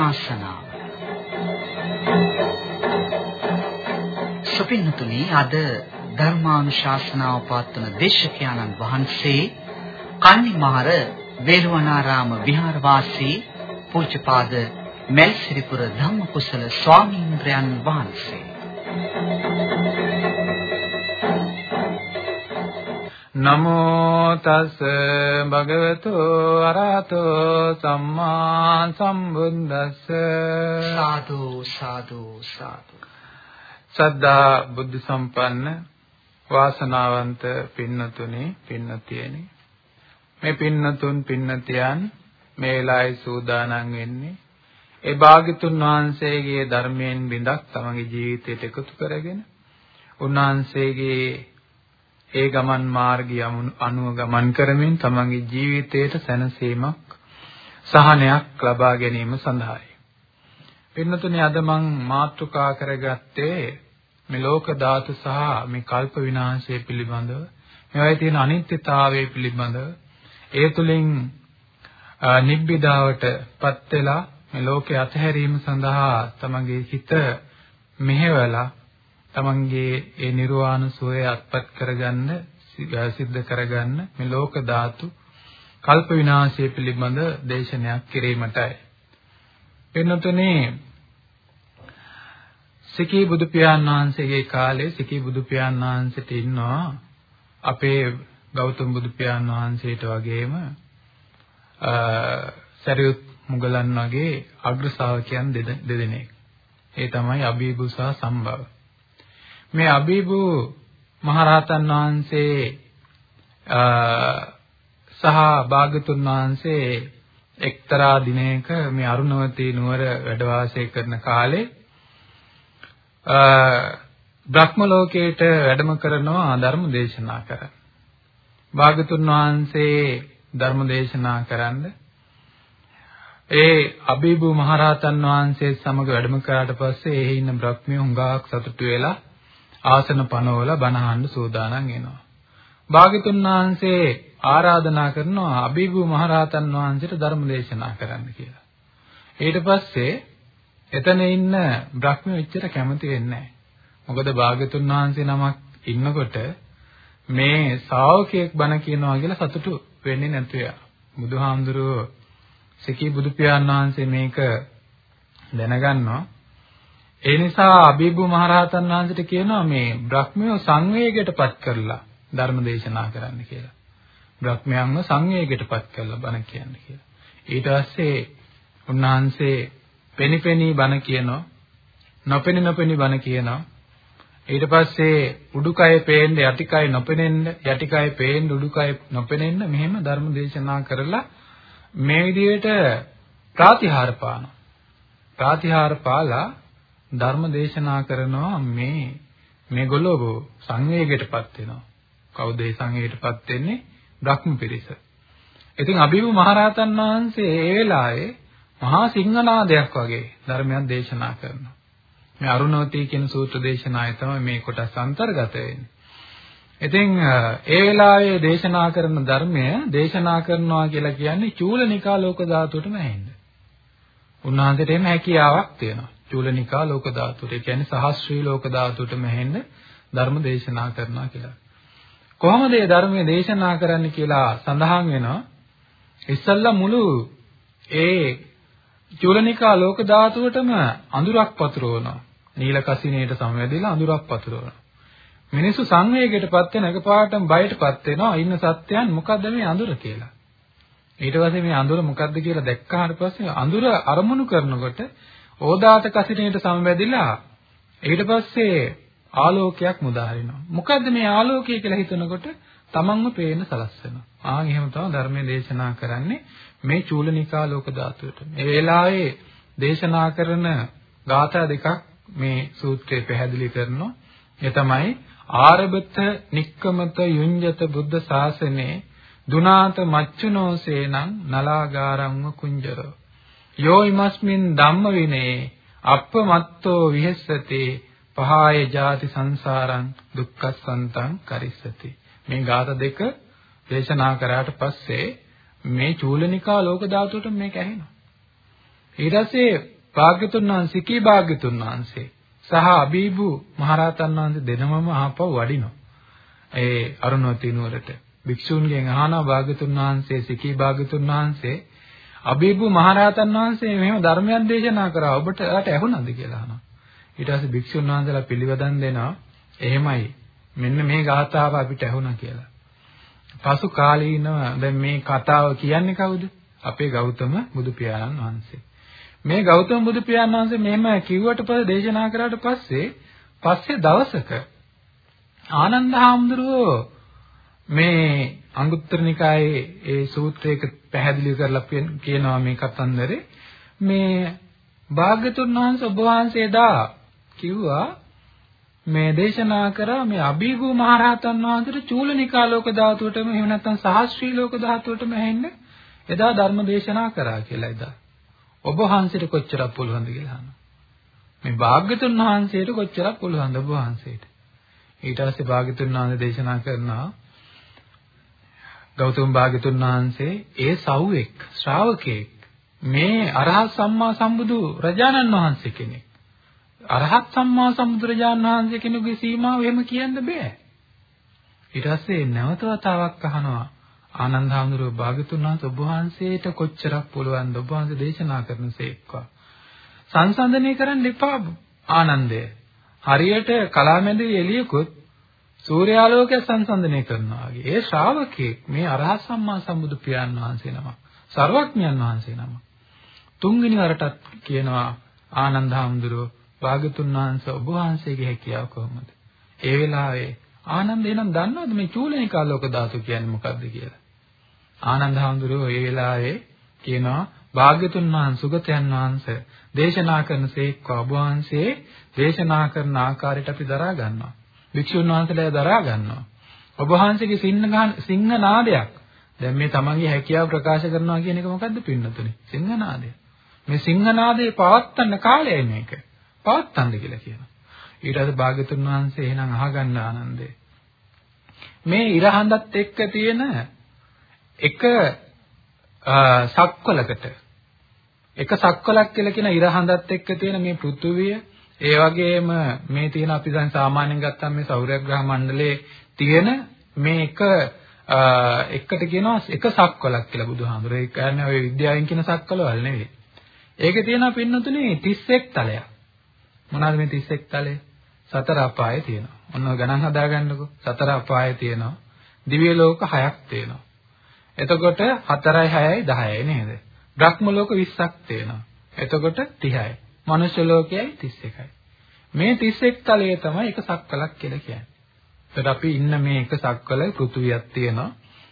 ධර්මානුශාසනාව සුපින්නතුනි අද ධර්මානුශාසනාව පවත්වන දේශකයන්න් වහන්සේ කන්නිමාර වේළුවනාරාම විහාරවාසී පූජ්‍යපාද මෙල්සිරිපුර ධම්මකුසල ස්වාමීන් වහන්සේ. නමෝ තස් භගවතු අරහතෝ සම්මා සම්බුද්දස්ස. සාදු සාදු සාදු. සද්ධා බුද්ධ සම්පන්න වාසනාවන්ත පින්නතුනි පින්නතියනි. මේ පින්නතුන් පින්නතියන් මේ වෙලාවේ සූදානම් වෙන්නේ ඒ භාග්‍යතුන් වහන්සේගේ ධර්මයෙන් බිඳක් තමගේ ජීවිතයට එකතු කරගෙන උන්වහන්සේගේ ඒ ගමන් මාර්ගය අනුව ගමන් කරමින් තමගේ ජීවිතයට සැනසීමක් සහනයක් ලබා ගැනීම සඳහායි. පින්නතුනේ අද මං මාතෘකා කරගත්තේ මේ ලෝක ධාතු සහ මේ කල්ප විනාශය පිළිබඳව මේවායේ තියෙන අනිත්‍යතාවය පිළිබඳව ඒ තුලින් නිබ්බිදාවටපත් වෙලා මේ ලෝකේ අතහැරීම සඳහා තමගේ හිත මෙහෙवला තමන්ගේ ඒ නිර්වාණ සෝය අත්පත් කරගන්න සිද්ධ කරගන්න මේ ලෝක ධාතු කල්ප විනාශය පිළිබඳ දේශනයක් කිරීමටයි. වෙනතුනේ සිකී බුදු පියාණන් වහන්සේගේ කාලේ සිකී බුදු පියාණන් වහන්සේට ඉන්නවා අපේ ගෞතම බුදු පියාණන් වහන්සේට වගේම සරියුත් මුගලන් වගේ අග්‍ර ශ්‍රාවකයන් දෙදෙනෙක්. ඒ තමයි අබීබු සහ සම්භව. මේ අබීබු මහරහතන් වහන්සේ සහ භාගතුන් වහන්සේ එක්තරා දිනයක මේ අරුණවතී නුවර වැඩ වාසය කරන කාලේ බ්‍රහ්ම ලෝකයට වැඩම කරනවා ධර්ම දේශනා කරන්න. භාගතුන් වහන්සේ ධර්ම දේශනා කරන්න ඒ අබීබු මහරහතන් වහන්සේ සමග වැඩම කරාට පස්සේ එහි ඉන්න බ්‍රහ්මිය හුඟක් සතුටු වෙලා ආසන පනවල බණ අහන්න සූදානම් වෙනවා. භාග්‍යතුන් වහන්සේ ආරාධනා කරනවා අබීබු මහරහතන් වහන්සේට ධර්ම දේශනා කරන්න කියලා. ඊට පස්සේ එතන ඉන්න බ්‍රහ්මිය එච්චර කැමති වෙන්නේ නැහැ. මොකද භාග්‍යතුන් වහන්සේ නමක් ඉන්නකොට මේ ශ්‍රාවකයෙක් බණ කියනවා කියලා සතුටු වෙන්නේ නැතු යා. බුදුහාමුදුරුවෝ සකී බුදු පියාණන් වහන්සේ මේක දැනගන්නවා ඒ නිසා අබීබු මහරහතන් වහන්සේට කියනවා මේ බ්‍රහ්මය සංවේගයටපත් කරලා ධර්ම දේශනා කරන්න කියලා. බ්‍රහ්මයන්ව සංවේගයටපත් කරලා බණ කියන්න කියලා. ඊට පස්සේ උන්වහන්සේ පෙනිපෙනී බණ කියනවා. නොපෙනි නොපෙනි බණ කියනවා. ඊට පස්සේ උඩුකය පේන්න යටිකය නොපෙනෙන්න යටිකය පේන්න උඩුකය නොපෙනෙන්න මෙහෙම ධර්ම දේශනා කරලා මේ විදිහට ප්‍රාතිහාර පානවා. ප්‍රාතිහාර පාලා ධර්ම දේශනා කරනවා මේ මේගොල්ලෝ සංවේගයටපත් වෙනවා. කවුද ඒ සංවේගයටපත් වෙන්නේ? බ්‍රහ්ම පිරිස. ඉතින් අභිභු මහරහතන් වහන්සේ ඒ වෙලාවේ මහා සිංහනාදයක් වගේ ධර්මයක් දේශනා කරනවා. මේ අරුණවතී කියන සූත්‍ර දේශනාවේ තමයි මේ කොටස් අන්තර්ගත වෙන්නේ. ඉතින් ඒ වෙලාවේ දේශනා කරන ධර්මය දේශනා කරනවා කියලා කියන්නේ චූලනිකා ලෝක ධාතුවටම ඇහෙන්නේ. උන්වහන්සේට එහෙම හැකියාවක් තියෙනවා. චූලනිකා ලෝක ධාතුවට. ඒ කියන්නේ සහස්ත්‍රී ලෝක ධාතුවට මෙහෙන්න ධර්ම දේශනා කරනවා කියලා. කොහොමද මේ ධර්මයේ දේශනා කරන්න කියලා සඳහන් වෙනවා. ඉස්සල්ලා මුළු ඒ චූලනිකා ලෝක ධාතුවටම අඳුරක් පතුරවනවා. නීල කසිනේට සමවැදෙලා අඳුරක් පතුරවනවා. මිනිස්සු සංවේගයටපත් වෙන එකපාරටම බයටපත් වෙනවා. ඉන්න සත්‍යයන් මොකද්ද මේ අඳුර කියලා. ඊට පස්සේ මේ අඳුර මොකද්ද කියලා දැක්කාට පස්සේ අඳුර අරමුණු කරනකොට ඕදාත කසිනේට සමවැදිලා ඊට පස්සේ ආලෝකයක් මුදාහරිනවා. මොකද්ද මේ ආලෝකය කියලා හිතනකොට තමන්ව පේන්න සලස්වෙනවා. ආන් එහෙම තමයි ධර්මයේ දේශනා කරන්නේ මේ චූලනිකා ලෝක ධාතුවට. මේ වෙලාවේ දේශනා කරන ගාථා දෙකක් මේ සූත්‍රයේ පැහැදිලි කරනවා. ඒ තමයි ආරබත නික්කමත යුඤ්ජත බුද්ධ ශාසනේ දුනාත මච්චුනෝසේනං නලාගාරංව කුංජරෝ යෝ ඉමස්මින් ධම්ම විනේ අප්පමත්තෝ විහෙස්සති පහාය ජාති සංසාරං දුක්ඛසන්තං කරිස්සති. මේ ගාථා දෙක දේශනා කරාට පස්සේ මේ චූලනිකා ලෝක ධාතුවට මේක ඇහෙනවා. ඊට පස්සේ භාග්‍යතුන් වහන්සේ කී භාග්‍යතුන් වහන්සේ සහ අබීබු මහරහතන් වහන්සේ දෙනමම ආපහු වඩිනවා. ඒ අරුණවති නුවරට භික්ෂූන්ගෙන් අහනවා භාග්‍යතුන් වහන්සේ සිකී භාග්‍යතුන් වහන්සේ අබීබු මහරහතන් වහන්සේ මෙහෙම ධර්මයක් දේශනා කරා ඔබට එයාට ඇහුණාද කියලා අහනවා. ඊට පස්සේ භික්ෂුන් වහන්සේලා පිළිවදන් දෙනවා එහෙමයි මෙන්න මේ ගාථාව අපිට ඇහුණා කියලා. පසු කාලීනව දැන් මේ කතාව කියන්නේ කවුද? අපේ ගෞතම බුදු පියාණන් වහන්සේ. මේ ගෞතම බුදු පියාණන් වහන්සේ මෙහෙම කිව්වට පස්සේ දේශනා කරාට පස්සේ පස්සේ දවසක ආනන්ද හාමුදුරුවෝ මේ අංගුත්තර නිකායේ ඒ සූත්‍රයක පැහැදිලි කරලා කියනවා මේ කතන්දරේ මේ භාග්‍යතුන් වහන්සේ ඔබ වහන්සේ දා කිව්වා මේ දේශනා කරා මේ අභිගු මහරහතන් වහන්සේට චූලනිකා ලෝක ධාතුවටම එහෙම නැත්නම් සහස්ත්‍රී ලෝක ධාතුවටම ඇහෙන්න එදා ධර්ම දේශනා කරා කියලා එදා. ඔබ වහන්සේට කොච්චරක් පුළුවන්ද කියලා අහනවා. මේ භාග්‍යතුන් වහන්සේට කොච්චරක් පුළුවන්ද ඔබ වහන්සේට? ඊට පස්සේ භාග්‍යතුන් වහන්සේ දේශනා කරනවා ගෞතම භාග්‍යතුන් වහන්සේ ඒ සව්වෙක් ශ්‍රාවකෙක් මේ අරහත් සම්මා සම්බුදු රජාණන් වහන්සේ කෙනෙක්. අරහත් සම්මා සම්බුදුරජාණන් වහන්සේ කෙනෙකුගේ සීමාව එහෙම කියන්න බෑ. ඊට පස්සේ නැවත වතාවක් අහනවා ආනන්ද හාමුදුරුවෝ භාග්‍යතුන් වහන්සේ ඔබ වහන්සේට කොච්චරක් පුළුවන්ද ඔබ වහන්සේ දේශනා කරනසේක්වා. සංසන්දනය කරන්න එපා ආනන්දය. හරියට කලාමැදි එළියකුත් සූර්යාලෝකය සංසන්දනය කරනවා වගේ. ඒ ශ්‍රාවකෙක් මේ අරහත් සම්මා සම්බුදු පියාණන් වහන්සේ නමක්. සර්වඥයන් වහන්සේ නමක්. තුන්වෙනි වරටත් කියනවා ආනන්ද හාමුදුරුවෝ භාගතුන් වහන්සේ ඔබ වහන්සේගේ හැකියාව කොහොමද? ඒ වෙලාවේ ආනන්ද එනම් දන්නවද මේ චූලනිකා ලෝක ධාතු කියන්නේ මොකක්ද කියලා? ආනන්ද හාමුදුරුවෝ ඒ වෙලාවේ කියනවා භාග්‍යතුන් වහන්සේ සුගතයන් වහන්සේ දේශනා කරන සේක්වා ඔබ වහන්සේ දේශනා කරන ආකාරයට අපි දරා ගන්නවා. භික්ෂුන් වහන්සේලා දරා ගන්නවා. ඔබ වහන්සේගේ සිංහ සිංහ නාදයක්. දැන් මේ තමන්ගේ හැකියාව ප්‍රකාශ කරනවා කියන එක මොකද්ද පින්නතුනේ? සිංහ නාදය. මේ සිංහ නාදේ පවත්තන්න කාලයයි මේක. පවත්තන්න කියලා කියනවා. ඊට පස්සේ භාග්‍යතුන් වහන්සේ එහෙනම් අහගන්න ආනන්දේ. මේ ඉරහඳත් එක්ක තියෙන එක සක්වලකට එක සක්වලක් කියලා කියන ඉරහඳත් එක්ක තියෙන මේ පෘථුවිය ඒ වගේම මේ තියෙන අපි දැන් සාමාන්‍යයෙන් ගත්තම මේ සෞරග්‍රහ මණ්ඩලයේ තියෙන මේ එක එකට කියනවා එක සක්වලක් කියලා බුදුහාමුදුරේ. ඒ කියන්නේ ඔය විද්‍යාවෙන් කියන සක්වලවල් නෙවෙයි. ඒකේ තියෙනවා පින්නතුනේ 31 තලයක්. මොනවාද මේ 31 තලය? සතර අපායේ තියෙනවා. ඔන්න ගණන් හදාගන්නකෝ. සතර අපායේ තියෙනවා. දිව්‍ය ලෝක 6ක් තියෙනවා. එතකොට 4යි 6යි 10යි නේද? බ්‍රහ්ම ලෝක 20ක් තියෙනවා. එතකොට 30යි. මනුෂ්‍ය ලෝකයයි 31යි. මේ 31 තලයේ තමයි එක සක්වලක් කියලා කියන්නේ. එතකොට අපි ඉන්න මේ එක සක්වල පෘථුවියක් තියෙනවා,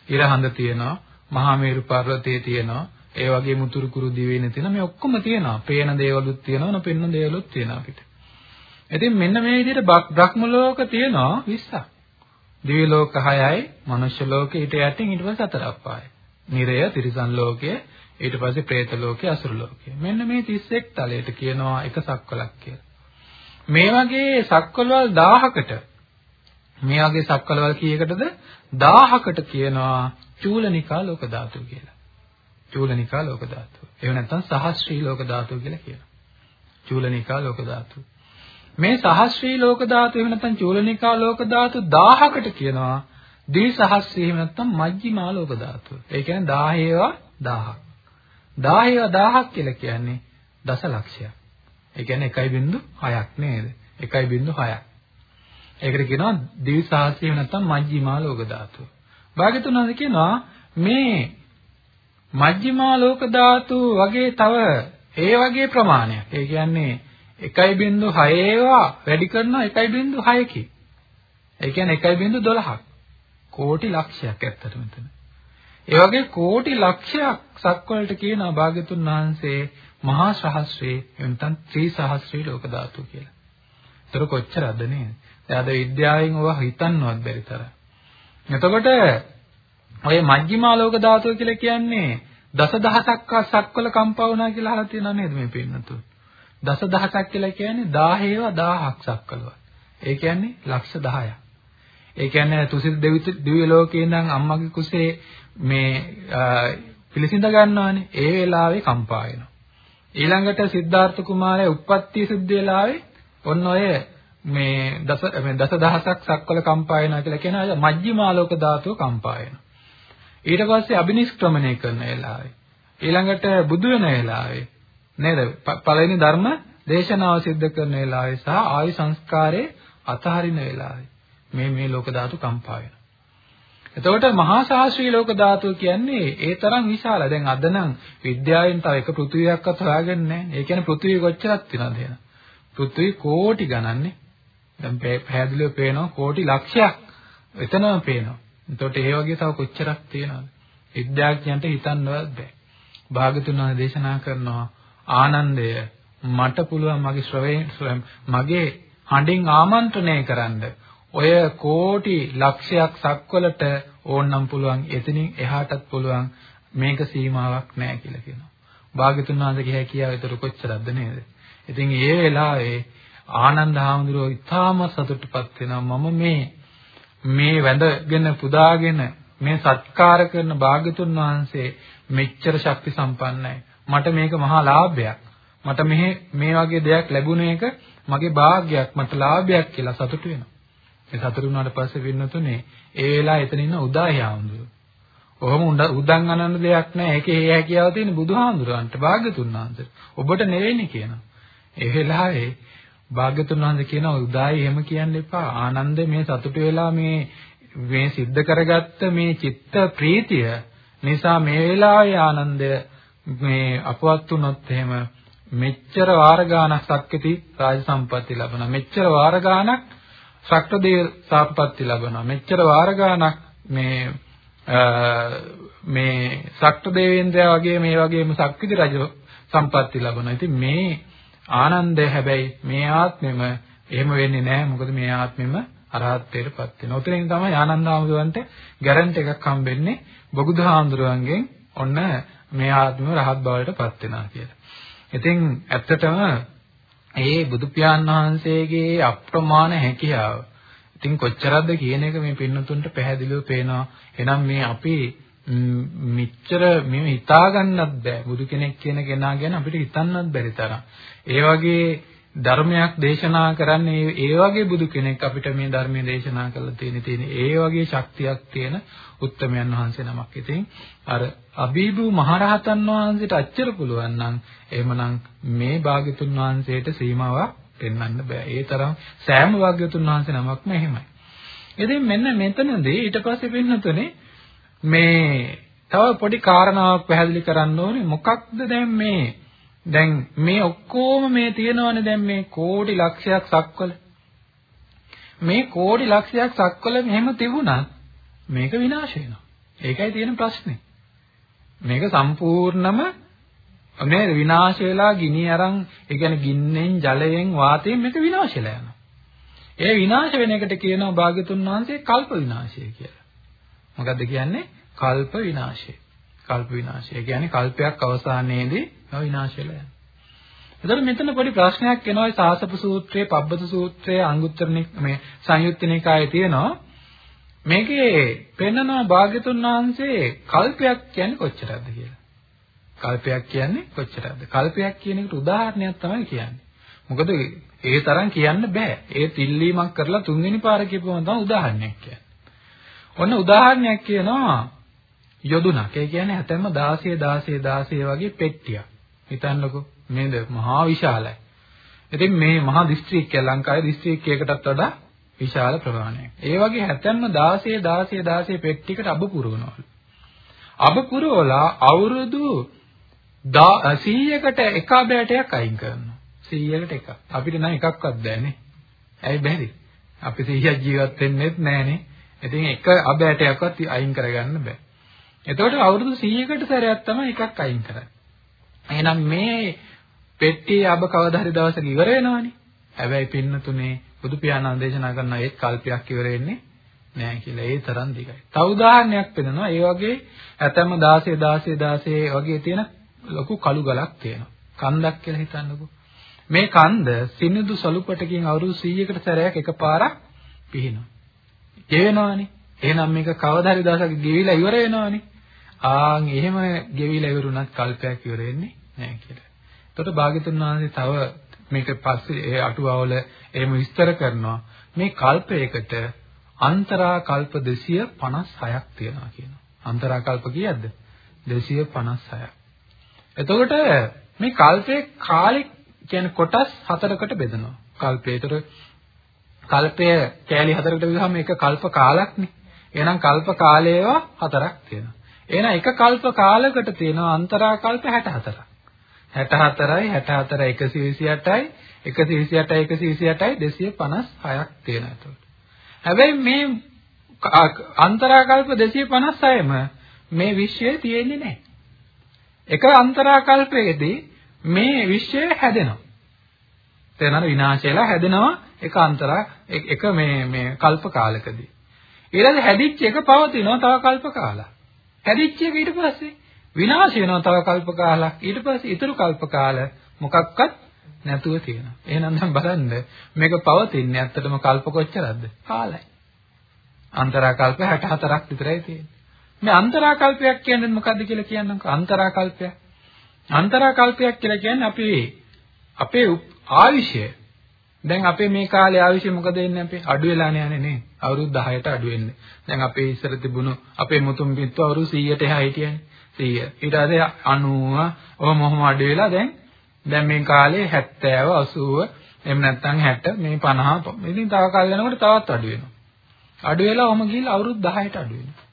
ඉරහඳ තියෙනවා, මහා මේරු පර්වතයේ තියෙනවා, ඒ වගේ මුතුරු කුරු දිවයින තියෙනවා. මේ ඔක්කොම තියෙනවා. පේන දේවලුත් තියෙනවා, නොපෙනෙන දේවලුත් තියෙනවා අපිට. ඉතින් මෙන්න මේ විදිහට බ්‍රහ්ම ලෝක තියෙනවා 20ක්. දිව්‍ය ලෝක 6යි, මනුෂ්‍ය ලෝකෙ ඊට යටින් ඊට පස්සේ හතර අපායයි. නිරය, තිරිසන් ලෝකය, ඊට පස්සේ പ്രേත ලෝකේ අසුර ලෝකේ. මෙන්න මේ 31 තලයට කියනවා එක සක්වලක් කියලා. මේ වගේ සක්වලවල් 1000කට මේ වගේ සක්වලවල් කීයකටද 1000කට කියනවා චූලනිකා ලෝක ධාතු කියලා. චූලනිකා ලෝක ධාතු. එහෙම නැත්නම් සහස්ත්‍රී ලෝක ධාතු කියලා කියනවා. චූලනිකා ලෝක ධාතු. මේ සහස්ත්‍රී ලෝක ධාතු එහෙම නැත්නම් චූලනිකා ලෝක ධාතු 1000කට කියනවා ද්විසහස්ත්‍රී එහෙම නැත්නම් මජ්ක්‍ධිමා ලෝක ධාතු. ඒ කියන්නේ 1000 ඒවා 1000ක්. 1000 1000ක් කියලා කියන්නේ දසලක්ෂයක්. ඒ කියන්නේ 1.6ක් නේද? 1.6ක්. ඒකට කියනවා දිවිසාහසිය නැත්නම් මජ්ක්‍ධිමා ලෝක ධාතුව. භාග්‍යතුන් වහන්සේ කියනවා මේ මජ්ක්‍ධිමා ලෝක ධාතු වගේ තව ඒ වගේ ප්‍රමාණයක්. ඒ කියන්නේ 1.6 ඒවා වැඩි කරනවා 1.6කින්. ඒ කියන්නේ 1.12ක්. කෝටි ලක්ෂයක් ඇත්තට මෙතන. ඒ වගේ කෝටි ලක්ෂයක් සක්වලට කියනවා භාග්‍යතුන් වහන්සේ මහා සහස්‍රේ එතන ත්‍රි සහස්‍රේ ලෝක ධාතු කියලා. ඒතර කොච්චරද නේද? දැන් අද විද්‍යාවෙන් ඔවා හිතන්නවත් බැරි තරම්. එතකොට ඔය මජ්ක්‍ධිමා ලෝක ධාතුව කියලා කියන්නේ දසදහසක් සක්වල කම්පා වුණා කියලා අහලා තියෙනව නේද මේ පින්නතුන්? දසදහසක් කියලා කියන්නේ 1000ව 1000ක් සක්වලව. ඒ කියන්නේ ලක්ෂ 10ක්. ඒ කියන්නේ තුසිත දිව්‍ය ලෝකේ ඉඳන් අම්මගේ කුසේ මේ පිළිසිඳ ගන්නවානේ ඒ වෙලාවේ කම්පා වෙනවා. ඊළඟට සිද්ධාර්ථ කුමාරයා උප්පත්ති සිද්ධ වෙලාවේ ඔන්න ඔය මේ දස මේ දසදහසක් සක්වල කම්පා වෙනවා කියලා කියන අය මජ්ක්‍ධිමාලෝක ධාතුව කම්පා වෙනවා. ඊට පස්සේ අබිනිෂ්ක්‍රමණය කරන වෙලාවේ ඊළඟට බුදු වෙන වෙලාවේ නේද? පළවෙනි ධර්ම දේශනාව සිද්ධ කරන වෙලාවේ සහ ආයු සංස්කාරයේ අතහරින වෙලාවේ මේ මේ ලෝක ධාතු කම්පා වෙනවා. එතකොට මහා ශාස්ත්‍රීය ලෝක ධාතුව කියන්නේ ඒ තරම් විශාලයි. දැන් අද නම් විද්‍යාවෙන් තව එක පෘථිවියක්වත් හොයාගන්නේ නැහැ. ඒ කියන්නේ පෘථිවිය කොච්චරක් තියෙනවද එහෙනම්? පෘථිවි කෝටි ගණන්නේ. දැන් පැහැදිලිව පේනවා කෝටි ලක්ෂයක් එතනම පේනවා. එතකොට ඒ වගේ තව කොච්චරක් තියෙනවද? විද්‍යාඥයන්ට හිතන්නවත් බෑ. භාගතුන් වහන්සේ දේශනා කරනවා ආනන්දය මට පුළුවන් මගේ ශ්‍රවයෙන් මගේ හඬින් ආමන්ත්‍රණය කරන්න ඔය කෝටි ලක්ෂයක් සක්වලට ඕන්නම් පුළුවන් එතනින් එහාටත් පුළුවන් මේක සීමාවක් නැහැ කියලා කියනවා. භාග්‍යතුන් වහන්සේගේ හැකියාව ඒතර කොච්චරද නේද? ඉතින් ඒ වෙලාවේ ආනන්ද හාමුදුරුවෝ ඉතාම සතුටුපත් වෙනවා මම මේ මේ වැඳගෙන පුදාගෙන මේ සත්කාර කරන භාග්‍යතුන් වහන්සේ මෙච්චර ශක්ති සම්පන්නයි. මට මේක මහා ලාභයක්. මට මෙහි මේ වගේ දෙයක් ලැබුණ එක මගේ වාග්යක් මට ලාභයක් කියලා සතුටු වෙනවා. ඒ සතුටු වුණාට පස්සේ වෙන්නතුනේ ඒ වෙලාව එතන ඉන්න උදාහි ආඳුර. ඔහොම උදන් අනන්න දෙයක් නැහැ. ඒකේ ඒ හැකියාව තියෙන බුදුහාමුදුරන්ට භාග්‍යතුන් වහන්සේ. ඔබට නෙවෙයිනේ කියනවා. ඒ වෙලාවේ භාග්‍යතුන් වහන්සේ කියනවා උදායි එහෙම කියන්න එපා. ආනන්ද මේ සතුටු වෙලා මේ මේ සිද්ධ කරගත්ත මේ චිත්ත ප්‍රීතිය නිසා මේ වෙලාවේ ආනන්දය මේ අපවත් වුණොත් එහෙම මෙච්චර වාර ගානක් සක්විති රාජ සම්පatti ලබනවා. මෙච්චර වාර ගානක් ශක්‍රදේව සම්පatti ලබනවා. මෙච්චර වාර ගානක් මේ මේ ශක්‍රදේවේන්ද්‍රයා වගේ මේ වගේම සක්විති රජ සම්පatti ලබනවා. ඉතින් මේ ආනන්දය හැබැයි මේ ආත්මෙම එහෙම වෙන්නේ නැහැ. මොකද මේ ආත්මෙම අරහත්ත්වයටපත් වෙනවා. උතනින් තමයි ආනන්ද ආමුදුවන්ට ගැරන්ටි එකක් හම්බෙන්නේ බොගුදහාමුදුරන්ගෙන් ඔන්න මේ ආත්මෙම රහත් බවටපත් වෙනවා කියලා. ඉතින් ඇත්තටම ඒ බුදු පියාණන් වහන්සේගේ අප්‍රමාණ හැකියාව ඉතින් කොච්චරක්ද කියන එක මේ පින්නතුන්ට පැහැදිලිව පේනවා. එහෙනම් මේ අපි මෙච්චර මෙව හිතා ගන්නත් බෑ. බුදු කෙනෙක් කියන කෙනා ගැන අපිට හිතන්නත් බැරි තරම්. ඒ වගේ ධර්මයක් දේශනා කරන්නේ ඒ වගේ බුදු කෙනෙක් අපිට මේ ධර්මයේ දේශනා කරලා තියෙන තියෙන ඒ වගේ ශක්තියක් තියෙන උත්තමයන් වහන්සේ නමක්. ඉතින් අර අබීබු මහරහතන් වහන්සේට අච්චර පුළුවන් නම් එහෙමනම් මේ භාග්‍යතුන් වහන්සේට සීමාවක් පෙන්වන්න බෑ. ඒ තරම් සෑම භාග්‍යතුන් වහන්සේ නමක්ම එහෙමයි. ඉතින් මෙන්න මෙතනදී ඊට පස්සේ වෙන්නතුනේ මේ තව පොඩි කාරණාවක් පැහැදිලි කරන්න ඕනේ. මොකක්ද දැන් මේ දැන් මේ ඔක්කොම මේ තියෙනවනේ දැන් මේ කෝටි ලක්ෂයක් සක්වල මේ කෝටි ලක්ෂයක් සක්වල මෙහෙම තිබුණත් මේක විනාශ වෙනවා. ඒකයි තියෙන ප්‍රශ්නේ. මේක සම්පූර්ණම මේ විනාශ වෙලා ගිනි අරන් ඒ කියන්නේ ගින්නෙන් ජලයෙන් වාතයෙන් මේක විනාශ වෙලා යනවා. ඒ විනාශ වෙන එකට කියනවා භාග්‍යතුන් වහන්සේ කල්ප විනාශය කියලා. මොකද්ද කියන්නේ? කල්ප විනාශය. කල්ප විනාශය. ඒ කියන්නේ කල්පයක් අවසානයේදී විනාශ වෙලා යනවා. එතකොට මෙතන පොඩි ප්‍රශ්නයක් එනවා සාසප සූත්‍රයේ, පබ්බත සූත්‍රයේ, අංගුත්තර මේ සංයුත්ත නිකායේ තියෙනවා. මේකේ පෙන්නනවා භාග්‍යතුන් වහන්සේ කල්පයක් කියන්නේ කොච්චරද කියලා. කල්පයක් කියන්නේ කොච්චරද? කල්පයක් කියන එකට උදාහරණයක් තමයි කියන්නේ. මොකද ඒ තරම් කියන්න බෑ. ඒ තිල්ලීමක් කරලා තුන්වෙනි පාර කියපුවම තමයි උදාහරණයක් කියන්නේ. ඔන්න උදාහරණයක් කියනවා යොදුනක්. ඒ කියන්නේ හැතැම්ම 16 16 16 වගේ පෙට්ටියක්. හිතන්නකෝ මේද මහා විශාලයි. ඉතින් මේ මහා දිස්ත්‍රික්කය ලංකාවේ දිස්ත්‍රික්කයකටත් වඩා විශාල ප්‍රමාණයක්. ඒ වගේ හැතැම්ම 16 16 16 පෙට්ටියකට අබ පුරවනවලු. අබ පුරවලා අවුරුදු 100කට එක බෑටයක් අයින් කරනවා. 100කට එකක්. අපිට නම් එකක්වත් බෑනේ. ඇයි බැරි? අපි 100ක් ජීවත් වෙන්නෙත් නෑනේ. ඉතින් එක අබෑටයක්වත් අයින් කරගන්න බෑ. එතකොට අවුරුදු 100කට සැරයක් තමයි එකක් අයින් කරන්නේ. එහෙනම් මේ පෙට්ටියේ අබ කවදා හරි දවසක ඉවර වෙනවනේ. හැබැයි පින්නතුනේ බුදු පියාණන් දේශනා කරන ඒත් කල්පයක් ඉවර වෙන්නේ නැහැ කියලා. ඒ තරම් දිගයි. තව උදාහරණයක් පෙන්නනවා. ඒ වගේ ඇතැම්ම 16 16 16 වගේ තියෙන ලොකු කළු ගලක් තියෙනවා. කන්දක් කියලා හිතන්නකෝ. මේ කන්ද සිනිඳු සලුපටකින් අවුරුදු 100කට සැරයක් එකපාරක් පිහිනවා. ගෙවෙනවානේ. එහෙනම් මේක කවදා හරි දවසක ගෙවිලා ඉවර වෙනවානේ. ආන් එහෙම ගෙවිලා ඉවරුණත් කල්පයක් ඉවර වෙන්නේ නැහැ කියලා. එතකොට භාග්‍යතුන් වහන්සේ තව මේක පස්සේ ඒ අටුවාවල එහෙම විස්තර කරනවා මේ කල්පයකට අන්තරා කල්ප 256ක් තියෙනවා කියනවා. අන්තරා කල්ප කීයක්ද? 256ක්. එතකොට මේ කල්පයේ කාලෙ කියන්නේ කොටස් හතරකට බෙදනවා. කල්පයේතර කල්පය කෑලි හතරකට බෙදුවහම ඒක කල්ප කාලක්නේ. එහෙනම් කල්ප කාලයේවා හතරක් තියෙනවා. එහෙනම් එක කල්ප කාලයකට තියෙනවා අන්තරා කල්ප 64ක්. 64යි 64යි 128යි 128යි 128යි 256ක් තියෙනවා එතකොට. හැබැයි මේ අන්තරාකල්ප 256ම මේ විශ්වයේ තියෙන්නේ නැහැ. එක අන්තරාකල්පයකදී මේ විශ්වය හැදෙනවා. තේරෙනවද විනාශයලා හැදෙනවා එක අන්තරා එක මේ මේ කල්ප කාලකදී. ඊළඟ හැදිච්ච එක පවතිනවා තව කල්ප කාලයක්. හැදිච්ච එක ඊට පස්සේ විනාශ වෙනවා තව කල්ප කාලයක්. ඊට පස්සේ ඊතුරු කල්ප කාල මොකක්වත් නැතුව තියෙනවා. එහෙනම් දැන් බලන්න මේක පවතින්නේ ඇත්තටම කල්ප කොච්චරද? කාලයි. අන්තරා කල්ප 64ක් විතරයි තියෙන්නේ. මේ අන්තරා කල්පයක් කියන්නේ මොකද්ද කියලා කියන්නම්කෝ. අන්තරා කල්පයක්. අන්තරා කල්පයක් කියලා කියන්නේ අපි අපේ ආයුෂය දැන් අපේ මේ කාලේ ආයුෂය මොකද වෙන්නේ අපේ අඩු වෙලානේ යන්නේ නේ අවුරුදු 10ට අඩු වෙන්නේ දැන් අපේ ඉස්සර තිබුණු අපේ මුතුන් පිටු අවුරුදු 100ට එහා හිටියනේ 100 ඊට පස්සේ 90 ඔහොම ඔහොම අඩු වෙලා දැන් දැන් මේ කාලේ 70 80 එහෙම නැත්නම් 60 මේ 50 ඉතින් තව කාලෙ යනකොට තවත් අඩු වෙනවා. අඩු වෙලා ඔහම ගිහිල්ලා අවුරුදු 10ට අඩු වෙනවා.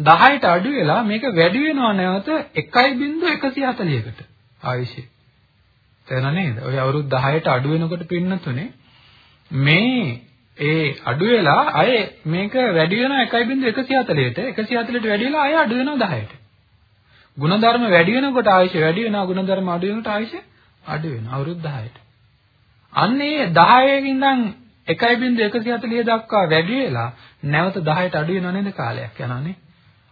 10ට අඩු වෙලා මේක වැඩි වෙනවා නැවත 1.140කට ආයුෂය. තේරෙනා නේද? ඔය අවුරුදු 10ට අඩු වෙනකොට පින්නතුනේ මේ ඒ අඩු වෙලා අය මේක වැඩි වෙනවා 1.140ට 140ට වැඩි වෙලා අය අඩු වෙනවා 10ට. ಗುಣධර්ම වැඩි වෙනකොට ආයශය වැඩි වෙනවා ಗುಣධර්ම අඩු වෙනකොට ආයශය අඩු වෙනවා අවුරුදු 10ට. අන්න ඒ 10 ඉඳන් 1.140 දක්වා වැඩි වෙලා නැවත 10ට අඩු වෙනව නේද කාලයක් යනවානේ.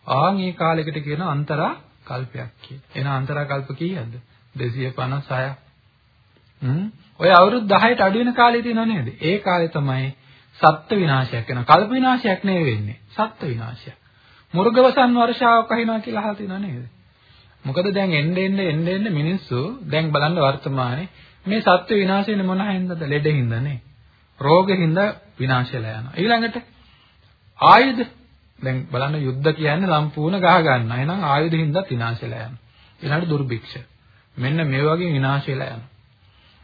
ආන් මේ කාලයකට කියන අන්තරා කල්පයක් කියලා. එන අන්තරා කල්ප කීයද? 256ක්. හ්ම්. ඔය අවුරුදු 10ට අඩු වෙන කාලේ තියෙනව නේද? ඒ කාලේ තමයි සත්ත්ව විනාශයක් වෙනවා. කල්ප විනාශයක් නෙවෙයි වෙන්නේ. සත්ත්ව විනාශයක්. මුර්ගවසන් වර්ෂාවක් අහිනවා කියලා අහලා තියෙනව නේද? මොකද දැන් එන්න එන්න එන්න එන්න මිනිස්සු දැන් බලන්න වර්තමානයේ මේ සත්ත්ව විනාශ වෙන්නේ මොන හින්දාද? ලෙඩ හින්දානේ. රෝගෙ හින්දා විනාශ වෙලා යනවා. ඊළඟට ආයුධ දැන් බලන්න යුද්ධ කියන්නේ සම්පූර්ණ ගහ ගන්න. එහෙනම් ආයුධ හින්දා විනාශ වෙලා යනවා. ඊළඟට දුර්භික්ෂ. මෙන්න මේ වගේ විනාශ වෙලා යනවා.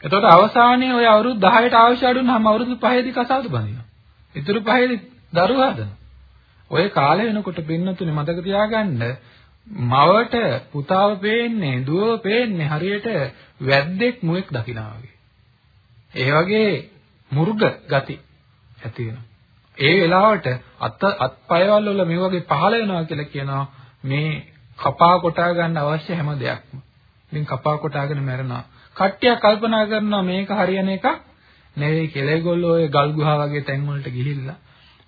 එතකොට අවසානයේ ඔය අවුරුදු 10ට අවශ්‍ය අඩු නම් අවුරුදු 5ේදී කසාද බඳිනවා. ඉතුරු 5ේදී දරුවා හදනවා. ඔය කාලය වෙනකොට පින්නතුනේ මතක තියාගන්න මවට පුතාව පේන්නේ, දුවව පේන්නේ හරියට වැද්දෙක් මුවෙක් දකිනා වගේ. ඒ වගේ මුර්ග ගති ඇති වෙනවා. ඒ වෙලාවට අත් අත්පයවල වල මේ වගේ පහළ වෙනවා කියලා කියනවා මේ කපා කොටා ගන්න අවශ්‍ය හැම දෙයක්ම. ඉතින් කපා කොටාගෙන මැරෙනවා. කට්ටිය කල්පනා කරනවා මේක හරියන එකක් නෙවෙයි කියලා. ඒගොල්ලෝ ඔය ගල් ගුහා වගේ තැන් වලට ගිහිල්ලා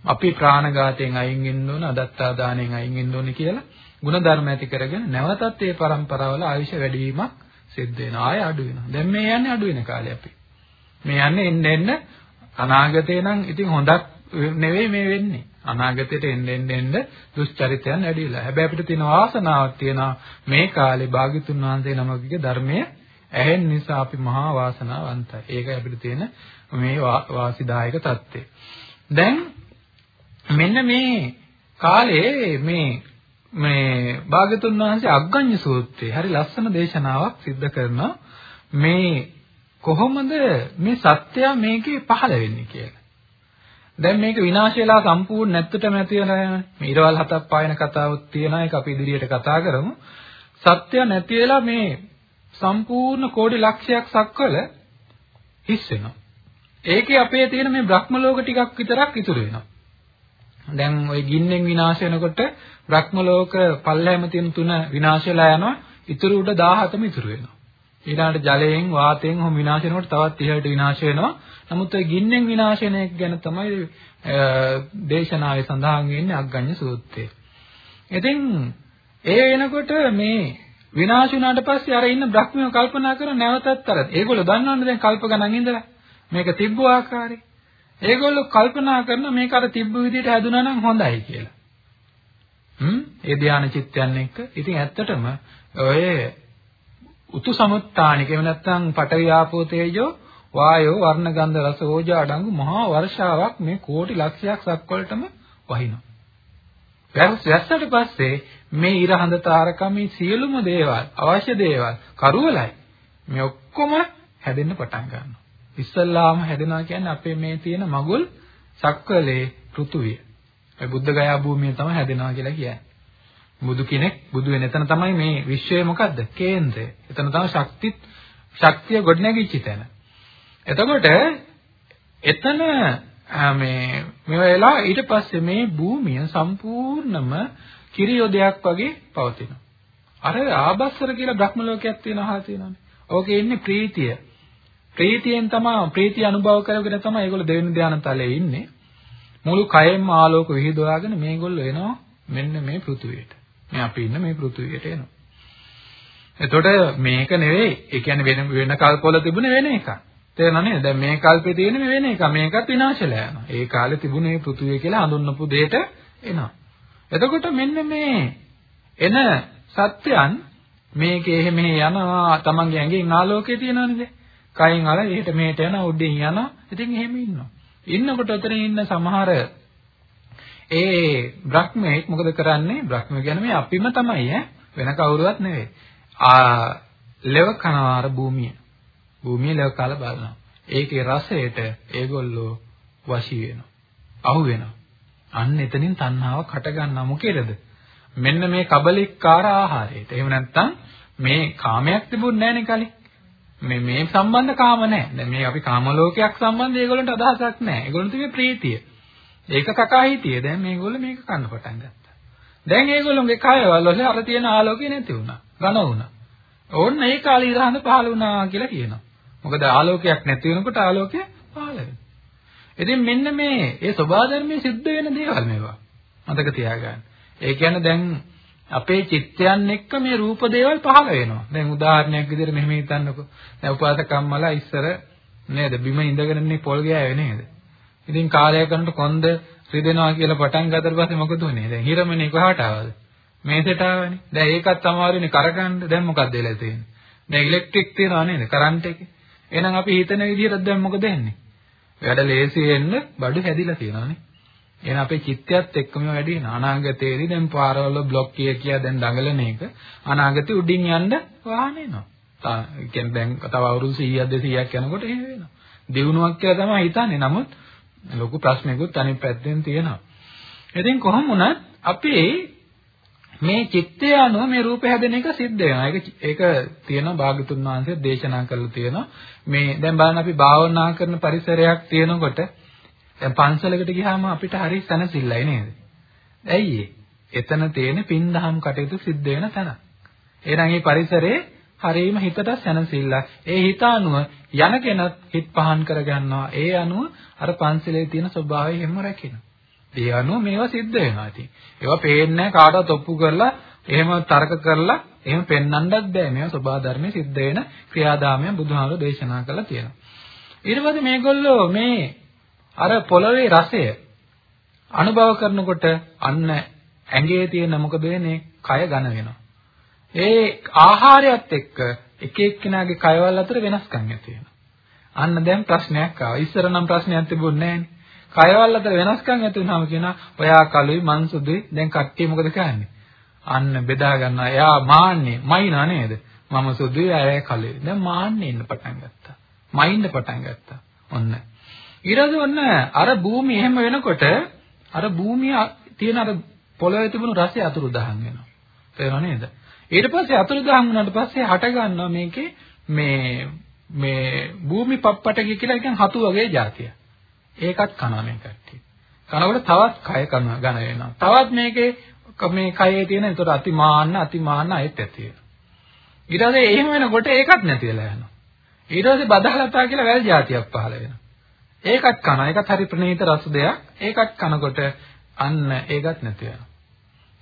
අපි ප්‍රාණඝාතයෙන් අයින් වෙන්න ඕන, අදත්තාදානයෙන් අයින් වෙන්න ඕන කියලා ಗುಣධර්ම ඇති කරගෙන නැවතත් ඒ પરම්පරාවල ආයුෂ වැඩිවීමක් සිද්ධ වෙනවා. ආය අඩු වෙනවා. දැන් මේ යන්නේ අඩු වෙන කාලේ අපි. මේ යන්නේ එන්න එන්න අනාගතේ නම් ඉතින් හොඳක් නෙවෙයි මේ වෙන්නේ. අනාගතයට එන්න එන්න එන්න දුෂ්චරිතයන් වැඩි වෙලා. හැබැයි අපිට තියෙන වාසනාවක් තියෙනවා මේ කාලේ භාග්‍යතුන් වහන්සේ නමකගේ ධර්මයේ ඇහෙන් නිසා අපි මහා වාසනාවන්තයි. ඒකයි අපිට තියෙන මේ වාසිදායක தත්ත්වය. දැන් මෙන්න මේ කාලේ මේ මේ භාගතුන් වහන්සේ අග්ගඤ්ඤ සූත්‍රයේ හරි ලස්සන දේශනාවක් සිද්ධ කරනවා මේ කොහොමද මේ සත්‍යය මේකේ පහළ වෙන්නේ කියලා. දැන් මේක විනාශ වෙලා සම්පූර්ණ නැත්තටම නැති වෙලා මේ ඊරවල් හතක් පායන කතාවක් තියෙනවා ඒක අපි ඉදිරියට කතා කරමු. සත්‍ය නැති වෙලා මේ සම්පූර්ණ කෝටි ලක්ෂයක් සක්වල හිස් වෙනවා. ඒකේ අපේ තියෙන මේ බ්‍රහ්ම ලෝක ටිකක් විතරක් ඉතුරු වෙනවා. දැන් ওই ගින්නෙන් විනාශ වෙනකොට බ්‍රහ්ම ලෝක පල්ලෑම තියෙන තුන විනාශ වෙලා යනවා. ඉතුරු උඩ 17ම ඉතුරු වෙනවා. ඊළඟට ජලයෙන් වාතයෙන් හොම විනාශ වෙනකොට තවත් ඉහළට විනාශ වෙනවා. නමුත් ওই ගින්නෙන් විනාශ වෙන එක ගැන තමයි දේශනාවේ සඳහන් වෙන්නේ අග්ගඤ්ඤ සූත්‍රයේ. ඉතින් ඒ වෙනකොට මේ විනාශ වුණාට පස්සේ අර ඉන්න බ්‍රහ්මිය කල්පනා කර නැවතත් අර ඒගොල්ලෝ දන්නවනේ දැන් කල්ප ගණන් ඉඳලා මේක තිබ්බ ආකාරي. ඒගොල්ලෝ කල්පනා කරන මේක අර තිබ්බ විදිහට හැදුනා නම් හොඳයි කියලා. හ්ම් ඒ ධානය චිත්තයන් එක්ක ඉතින් ඇත්තටම ඔය උතු සමුත්ථානික එහෙම නැත්නම් පඨවි ආපෝ තේජෝ වායෝ වර්ණ ගන්ධ රස ඕජා අඩංගු මහා වර්ෂාවක් මේ කෝටි ලක්ෂයක් සක්වලටම වහිනවා. වැස්සට පස්සේ මේ ඉර හඳ තාරකමේ සියලුම දේවල් අවශ්‍ය දේවල් කරුවලයි මේ ඔක්කොම හැදෙන්න පටන් ගන්නවා. ඉස්සල්ලාම හැදෙනවා කියන්නේ අපේ මේ තියෙන මගුල් සක්වලේ පෘථුවිය. ඒ බුද්ධ ගයා භූමිය තමයි හැදෙනවා කියලා කියන්නේ. බුදු කෙනෙක් බුදු වෙන එතන තමයි මේ විශ්වයේ මොකද්ද? කේන්ද්‍රය. එතන තමයි ශක්තිත් ශක්තිය ගොඩනැගිච්ච තැන. එතකොට එතන මේ මේ වෙලා ඊට පස්සේ මේ භූමිය සම්පූර්ණම කිරියොදයක් වගේ පවතිනවා. අර ආබස්සර කියලා බ්‍රහ්ම ලෝකයක් තියෙනවා අහලා තියෙනවානේ. ඕකේ ඉන්නේ ප්‍රීතිය. ප්‍රීතියෙන් තමයි ප්‍රීතිය අනුභව කරගෙන තමයි ඒගොල්ලෝ දෙවෙනි ධානය තලයේ ඉන්නේ. මුළු කයෙන්ම ආලෝක විහිදුවාගෙන මේගොල්ලෝ එනවා මෙන්න මේ පෘථුවියට. මේ අපි ඉන්න මේ පෘථුවියට එනවා. එතකොට මේක නෙවෙයි. ඒ කියන්නේ වෙන වෙන කල්පවල තිබුණ වෙන එකක්. තේරෙනව නේද? දැන් මේ කල්පේ තියෙන වෙන එක. මේකත් විනාශලා යනවා. ඒ කාලේ තිබුණේ පෘථුවිය කියලා හඳුන්වපු දෙයට එනවා. එතකොට මෙන්න මේ එන සත්‍යයන් මේකේ එහෙම යනවා තමන්ගේ ඇඟෙන් ආලෝකය තියෙනවනේ. කයින් අර එහෙට මෙහෙට යන උඩින් යනවා. ඉතින් එහෙම ඉන්නවා. ඉන්නකොට උතන ඉන්න සමහර ඒ බ්‍රහ්මෙක් මොකද කරන්නේ? බ්‍රහ්ම කියන්නේ මේ අපිම තමයි ඈ වෙන කවුරුවත් නෙවෙයි. ආ ලෙව කනවාර භූමිය. භූමිය ලෙව කාලා බලනවා. ඒකේ රසයට ඒගොල්ලෝ වශී වෙනවා. අහු වෙනවා. අන්න එතනින් තණ්හාව කට ගන්නවා මොකේද? මෙන්න මේ කබලිකාර ආහාරයට. එහෙම නැත්නම් මේ කාමයක් තිබුණේ නැහැ කලින්. මේ මේ සම්බන්ධ කාම නැහැ. දැන් මේ අපි කාම ලෝකයක් සම්බන්ධ ඒගොල්ලන්ට අදහසක් නැහැ. ඒගොල්ලන්ට තියෙන්නේ ප්‍රීතිය. ඒක කකා හිටියේ. දැන් මේගොල්ලෝ මේක කන්න පටන් ගත්තා. දැන් ඒගොල්ලෝගේ කයවල වල අර තියෙන ආලෝකය නැති වුණා. ඝන වුණා. ඕන්න ඒ කාලේ ඉරහඳ පහළ වුණා කියලා කියනවා. මොකද ආලෝකයක් නැති වෙනකොට ආලෝකය පහළ වෙනවා. ඉතින් මෙන්න මේ ඒ සබහා ධර්මයේ සිද්ධ වෙන දේවල් මේවා. මතක තියාගන්න. ඒ කියන්නේ දැන් අපේ චිත්තයන් එක්ක මේ රූප දේවල් පහළ වෙනවා. දැන් උදාහරණයක් විදිහට මෙහෙම හිතන්නකෝ. දැන් උපාසකම්මලා ඉස්සර නේද බිම ඉඳගෙනනේ පොල් ගෑවේ නේද? ඉතින් කාලයක් යනකොට කොන්ද රිදෙනවා කියලා පටන් ගත්තට පස්සේ මොකද උනේ? දැන් හිරමනේ කොහාට ආවද? මේසෙට ආවනේ. දැන් ඒකත් අමාරුනේ කරගන්න. දැන් මොකක්ද වෙලා තියෙන්නේ? දැන් ඉලෙක්ට්‍රික් තියනවා නේද? කරන්ට් එකේ. එහෙනම් අපි හිතන විදිහට දැන් මොකද වෙන්නේ? වැඩ ලේසි වෙන්න බඩු හැදිලා තියෙනවානේ. එහෙනම් අපේ චිත්තයත් එක්කම වැඩි වෙන අනාගතයේදී දැන් පාරවල બ્લોක් කිය කියා දැන් දඟලන එක අනාගතේ උඩින් යන්න වාහන එනවා. ඒ කියන්නේ දැන් තව අවුරුදු 100ක් 200ක් යනකොට එහෙම වෙනවා. දිනුවක් කියලා තමයි හිතන්නේ. නමුත් ලොකු ප්‍රශ්නයකුත් අනිත් පැත්තෙන් තියෙනවා. ඉතින් කොහොම වුණත් අපේ මේ චිත්තය අනුව මේ රූපය හැදෙන එක සිද්ධ වෙනවා. ඒක ඒක තියෙනවා භාගතුන් වහන්සේ දේශනා කරලා තියෙනවා. මේ දැන් බලන්න අපි භාවනා කරන පරිසරයක් තියෙනකොට දැන් පන්සලකට ගියාම අපිට හරි සැනසෙල්ලයි නේද? ඇයි එතන තියෙන පින්දහම් කටයුතු සිද්ධ වෙන තැන. එහෙනම් මේ පරිසරේ හරීම හිතට සැනසෙල්ල. ඒ හිත අනුව යන කෙනත් හිත පහන් කරගන්නවා. ඒ අනුව අර පන්සලේ තියෙන ස්වභාවය හැම රැකෙනවා. ඒ අනුව මේවා සිද්ධ වෙනවා ඉතින්. ඒවා පේන්නේ කාටවත් ඔප්පු කරලා එහෙම තර්ක කරලා එහෙම පෙන්වන්නත් බෑ. මේවා සබා ධර්මයේ සිද්ධ වෙන ක්‍රියාදාමය බුදුහාමුදුරෝ දේශනා කරලා තියෙනවා. ඊට පස්සේ මේගොල්ලෝ මේ අර පොළවේ රසය අනුභව කරනකොට අන්න ඇඟේ තියෙන මොකද වෙන්නේ? කය ඝන වෙනවා. ඒ ආහාරයත් එක්ක එක එක්කෙනාගේ කයවල් අතර වෙනස්කම් ඇති වෙනවා. අන්න දැන් ප්‍රශ්නයක් ආවා. ඉස්සර නම් ප්‍රශ්නයක් තිබුණේ නැහැ. කයවල් අතර වෙනස්කම් ඇති වුනහම කියනවා ඔයා කළුයි මං සුදුයි දැන් කට්ටිය මොකද කරන්නේ? අන්න බෙදා ගන්නවා. එයා මාන්නේ මයිනා නේද? මම සුදුයි අය කළුයි. දැන් මාන්නේ ඉන්න පටන් ගත්තා. මයින්න පටන් ගත්තා. ඔන්න. ඊළඟ ඔන්න අර භූමිය එහෙම වෙනකොට අර භූමිය තියෙන අර පොළවේ තිබුණු රසය අතුරුදහන් වෙනවා. තේරෙනව නේද? ඊට පස්සේ අතුරුදහන් වුණාට පස්සේ හට ගන්නවා මේකේ මේ මේ භූමි පප්පටකි කියලා කියන හතු වගේ જાතියක්. ඒකත් කනවා මේ කට්ටිය. කනකොට තවත් කය කන ඝන වෙනවා. තවත් මේකේ මේ කයේ තියෙන ඒතර අතිමාන්න අතිමාන්න අයත් ඇති වෙනවා. ඊට පස්සේ එහෙම වෙනකොට ඒකත් නැති වෙලා යනවා. ඊට පස්සේ බදහලතා කියලා වැල් జాතියක් පහළ වෙනවා. ඒකත් කන. ඒකත් හරි ප්‍රණීත රස දෙයක්. ඒකත් කනකොට අන්න ඒකත් නැති වෙනවා.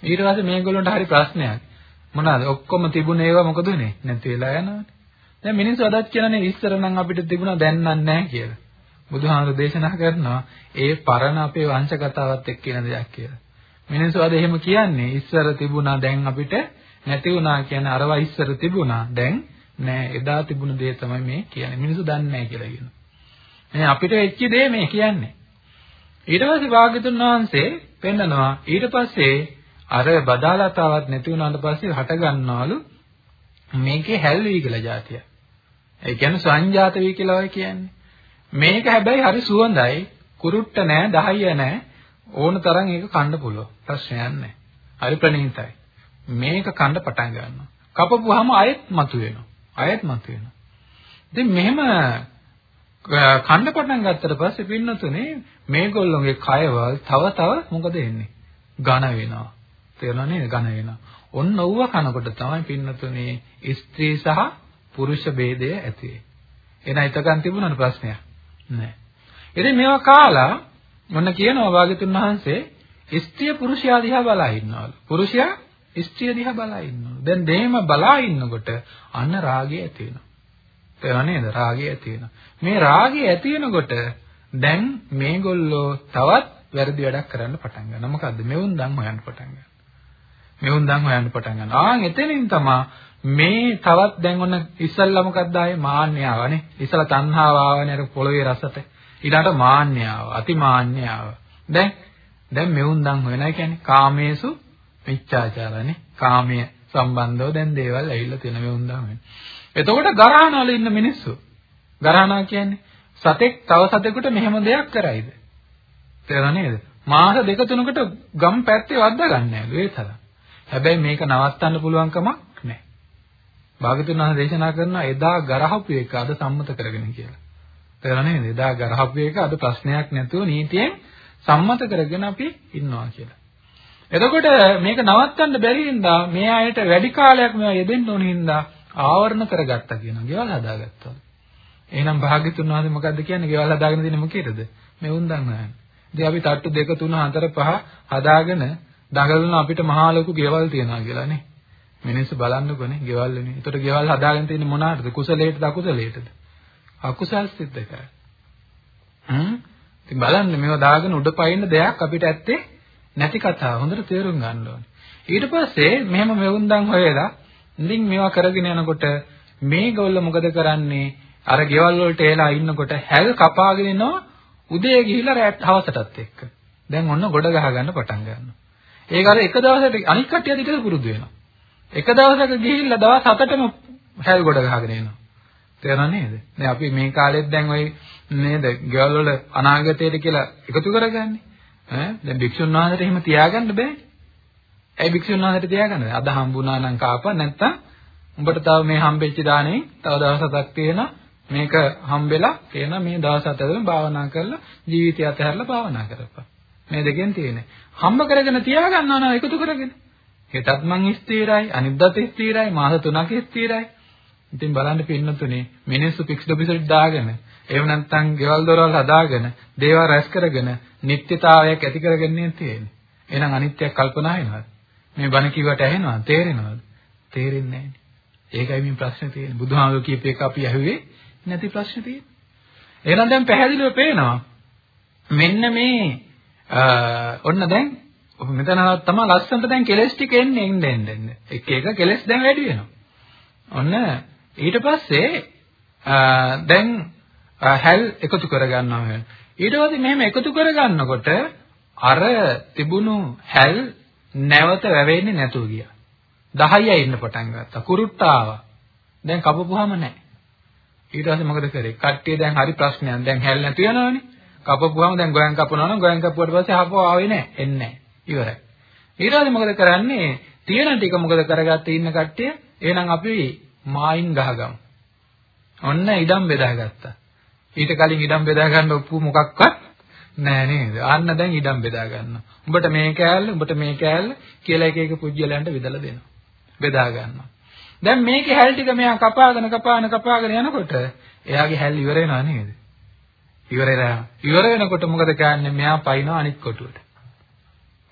ඊට පස්සේ මේගොල්ලන්ට හරි ප්‍රශ්නයක්. මොනවාද? ඔක්කොම තිබුණ ඒවා මොකද උනේ? නැති වෙලා යනවානේ. දැන් මිනිස්සු අදත් කියනනේ ඉස්සර නම් අපිට තිබුණා දැන් නැහැ කියලා. බුදුහාමුදුරු දේශනා කරනවා ඒ පරණ අපේ වංශ කතාවත් එක්ක කියන දෙයක් කියලා. මිනිස්සු අද එහෙම කියන්නේ ඉස්සර තිබුණා දැන් අපිට නැති වුණා කියන අරවා ඉස්සර තිබුණා දැන් නෑ එදා තිබුණ දේ තමයි මේ කියන්නේ. මිනිස්සු දන්නේ නෑ කියලා කියනවා. මේ අපිට වෙච්ච දේ මේ කියන්නේ. ඊට පස්සේ භාග්‍යතුන් වහන්සේ පෙන්නනවා ඊට පස්සේ අර බදාලතාවක් නැති වුණාට පස්සේ හට ගන්නවලු මේකේ හැල්වි කියලා જાතිය. ඒ කියන්නේ සංජාත වී කියලා ඔය කියන්නේ. මේක හැබැයි හරි සුවඳයි. කුරුට්ට නෑ, දහය නෑ. ඕන තරම් ඒක කන්න පුළුවන්. ප්‍රශ්නයක් නෑ. හරි ප්‍රණීතයි. මේක කන්න පටන් ගන්නවා. කපපුවාම ආයෙත් මතුවෙනවා. ආයෙත් මතුවෙනවා. ඉතින් මෙහෙම කන්න පටන් ගත්තට පස්සේ පින්නතුනේ මේගොල්ලෝගේ කයවල් තව තව මොකද වෙන්නේ? ඝන වෙනවා. තේරෙනව නේද? ඝන වෙනවා. ඔන්න ඔව්ව කනකොට තමයි පින්නතුනේ ස්ත්‍රී සහ පුරුෂ ભેදය ඇති වෙන්නේ. එහෙනම් එතකන් තිබුණාද ප්‍රශ්නයක්? නැහැ. ඉතින් මේවා කාලා මොන කියනවා වාග්යතුන් වහන්සේ ස්ත්‍රිය පුරුෂයා දිහා බලා ඉන්නවලු. පුරුෂයා ස්ත්‍රිය දිහා බලා ඉන්නවලු. දැන් දෙහෙම බලා ඉන්නකොට අන්න රාගය ඇති වෙනවා. තේරෙනව නේද? රාගය ඇති වෙනවා. මේ රාගය ඇති වෙනකොට දැන් මේගොල්ලෝ තවත් වැරදි වැඩක් කරන්න පටන් ගන්නවා. මොකද්ද? මෙවුන් දන් හොයන්න පටන් ගන්නවා. මෙවුන් දන් හොයන්න පටන් ගන්නවා. ආන් එතනින් තමයි මේ තවත් දැන් ඔන්න ඉස්සල්ලා මොකක්ද ආයේ මාන්නය ආවනේ. ඉස්සලා තණ්හාව ආවනේ අර පොළවේ රසට. ඊළඟට මාන්නය ආව, අතිමාන්නය ආව. දැන් දැන් මෙවුන් දන් හොයනවා කියන්නේ කාමේසු මිච්ඡාචාරනේ. කාමයේ සම්බන්ධව දැන් දේවල් ඇවිල්ලා තියෙන මෙවුන් දන් හොයන. එතකොට ගරහනවල ඉන්න මිනිස්සු. ගරහනා කියන්නේ සතෙක් තව සතෙකුට මෙහෙම දෙයක් කරයිද? තේරෙනව නේද? මාස දෙක තුනකට ගම් පැත්තේ වද්දා ගන්න නෑලු ඒ තරම්. හැබැයි මේක නවත්තන්න පුළුවන් කමක් නැහැ. භාගතුන් වහන්සේ දේශනා කරනවා එදා ගරහපු එක අද සම්මත කරගෙන කියලා. තේරෙනව නේද? එදා ගරහපු එක අද ප්‍රශ්නයක් නැතුව නීතියෙන් සම්මත කරගෙන අපි ඉන්නවා කියලා. එතකොට මේක නවත්තන්න බැරි හින්දා මේ අයට වැඩි කාලයක් මේවා යෙදෙන්න ඕන හින්දා ආවරණ කරගත්තා කියනවා. ගෙවල් හදාගත්තා. එහෙනම් භාග්‍යතුන් වහන්සේ මොකද්ද කියන්නේ? ගෙවල් හදාගෙන තියෙන්නේ මොකේද? මේ උන්දන් හොයන්නේ. ඉතින් අපි තට්ටු 2 3 4 5 හදාගෙන දඟලන අපිට මහා ලොකු ගෙවල් තියනවා කියලා නේ. මිනිස්සු බලන්නකොනේ ගෙවල් වෙනේ. ඒතකොට ගෙවල් හදාගෙන තියෙන්නේ මොනවාටද? කුසලයටද අකුසලයටද? අකුසල් සිද්ධ කරා. හ්ම්. ඉතින් බලන්න මේවා දාගෙන උඩ පයින්න දෙයක් අපිට ඇත්තේ නැති කතාව. හොඳට තේරුම් ගන්න ඕනේ. ඊට පස්සේ මෙහෙම මෙවුන්දන් හොයලා ඉතින් මේවා කරගෙන යනකොට මේගොල්ල මොකද කරන්නේ? අර ගෙවල් වලට එලා ඉන්නකොට හැල් කපාගෙන එනවා උදේ ගිහිල්ලා රැත් හවසටත් එක්ක. දැන් ඔන්න ගොඩ ගහ ගන්න පටන් ගන්නවා. ඒක අර එක දවසකට අනික් කට්ටිය දිගට පුරුදු වෙනවා. එක දවසක ගිහිල්ලා දවස් 7ටම හැල් ගොඩ ගහගෙන එනවා. තේරෙනව නේද? දැන් අපි මේ කාලෙත් දැන් ওই නේද ගෙවල් වල අනාගතයට කියලා එකතු කරගන්නේ. ඈ දැන් භික්ෂුන් වහන්සේට එහෙම තියාගන්න බෑනේ. ඇයි භික්ෂුන් වහන්සේට තියාගන්නේ? අද හම්බුණා නම් කාපා නැත්තම් උඹට තව මේ හම්බෙච්ච දාණයෙන් තව දවස් හතක් තියෙනවා. මේක හම්බෙලා කියන මේ දවස් හතරෙම භාවනා කරලා ජීවිතය අතහැරලා භාවනා කරපන්. මේ දෙකෙන් තියෙන්නේ. හම්බ කරගෙන තියාගන්නවා නේද එකතු කරගෙන. හෙටත් මං ස්ථිරයි, අනිද්දාත් ස්ථිරයි, මාස 3ක ස්ථිරයි. ඉතින් බලන්න පින්නතුනේ මිනිස්සු පික්ස් ඩොපිසෙට් දාගෙන එහෙම නැත්නම් ගෙවල් දොරවල් හදාගෙන දේවල් රැස් කරගෙන නිත්‍යතාවයක් ඇති කරගෙන තියෙන්නේ. එහෙනම් අනිත්‍යයක් කල්පනා වෙනවද? මේ බණ කිව්වට ඇහෙනවද? තේරෙනවද? තේරෙන්නේ නැහැ. ඒකයි මේ ප්‍රශ්නේ තියෙන්නේ. බුදුහාමුදුරු කියපු එක අපි ඇහුවේ නැති ප්‍රශ්නේ තියෙන්නේ. එහෙනම් දැන් පැහැදිලිව පේනවා. මෙන්න මේ ඔන්න දැන් මෙතන තමයි ලස්සනට දැන් කෙලස් ටික එන්නේ එන්නේ එන්නේ. එක එක කෙලස් දැන් වැඩි වෙනවා. ඔන්න ඊට පස්සේ දැන් හැල් එකතු කරගන්නවා. ඊට පස්සේ මෙහෙම එකතු කරගන්නකොට අර තිබුණු හැල් නැවත වැවෙන්නේ නැතුව ගියා. 10යි ඉන්න පටන් ගත්තා. කුරුට්ට ආවා. දැන් කපපුවාම නැහැ. ඊට පස්සේ මොකද කරේ? කට්ටිය දැන් හරි ප්‍රශ්නයක්. දැන් හැල් නැති වෙනවනේ. කපපුවාම දැන් ගොයන් කපනවා නම් ගොයන් කපුවට පස්සේ ආපහු ආවේ නැහැ. එන්නේ නැහැ. ඉවරයි. ඊට පස්සේ මොකද කරන්නේ? තියෙන ටික මොකද කරගත්තේ ඉන්න කට්ටිය? එහෙනම් අපි මායින් ගහගමු. ඔන්න ඉඩම් බෙදාගත්තා. ඊට කලින් ඉඩම් බෙදා ගන්න ඔප්පු මොකක්වත් නෑ නේද? අන්න දැන් ඉඩම් බෙදා ගන්නවා. උඹට මේ කෑල්ල, උඹට මේ කෑල්ල කියලා එක එක පුජ්‍යලයන්ට බෙදලා දෙනවා. බෙදා ගන්නවා. දැන් මේකේ හැල් ටික මෙයා කපාගෙන කපාගෙන කපාගෙන යනකොට එයාගේ හැල් ඉවර වෙනවා නේද? ඉවර වෙලා ඉවර වෙනකොට මොකද කියන්නේ? මෙයා පයින්නවා අනිත් කොටුවට.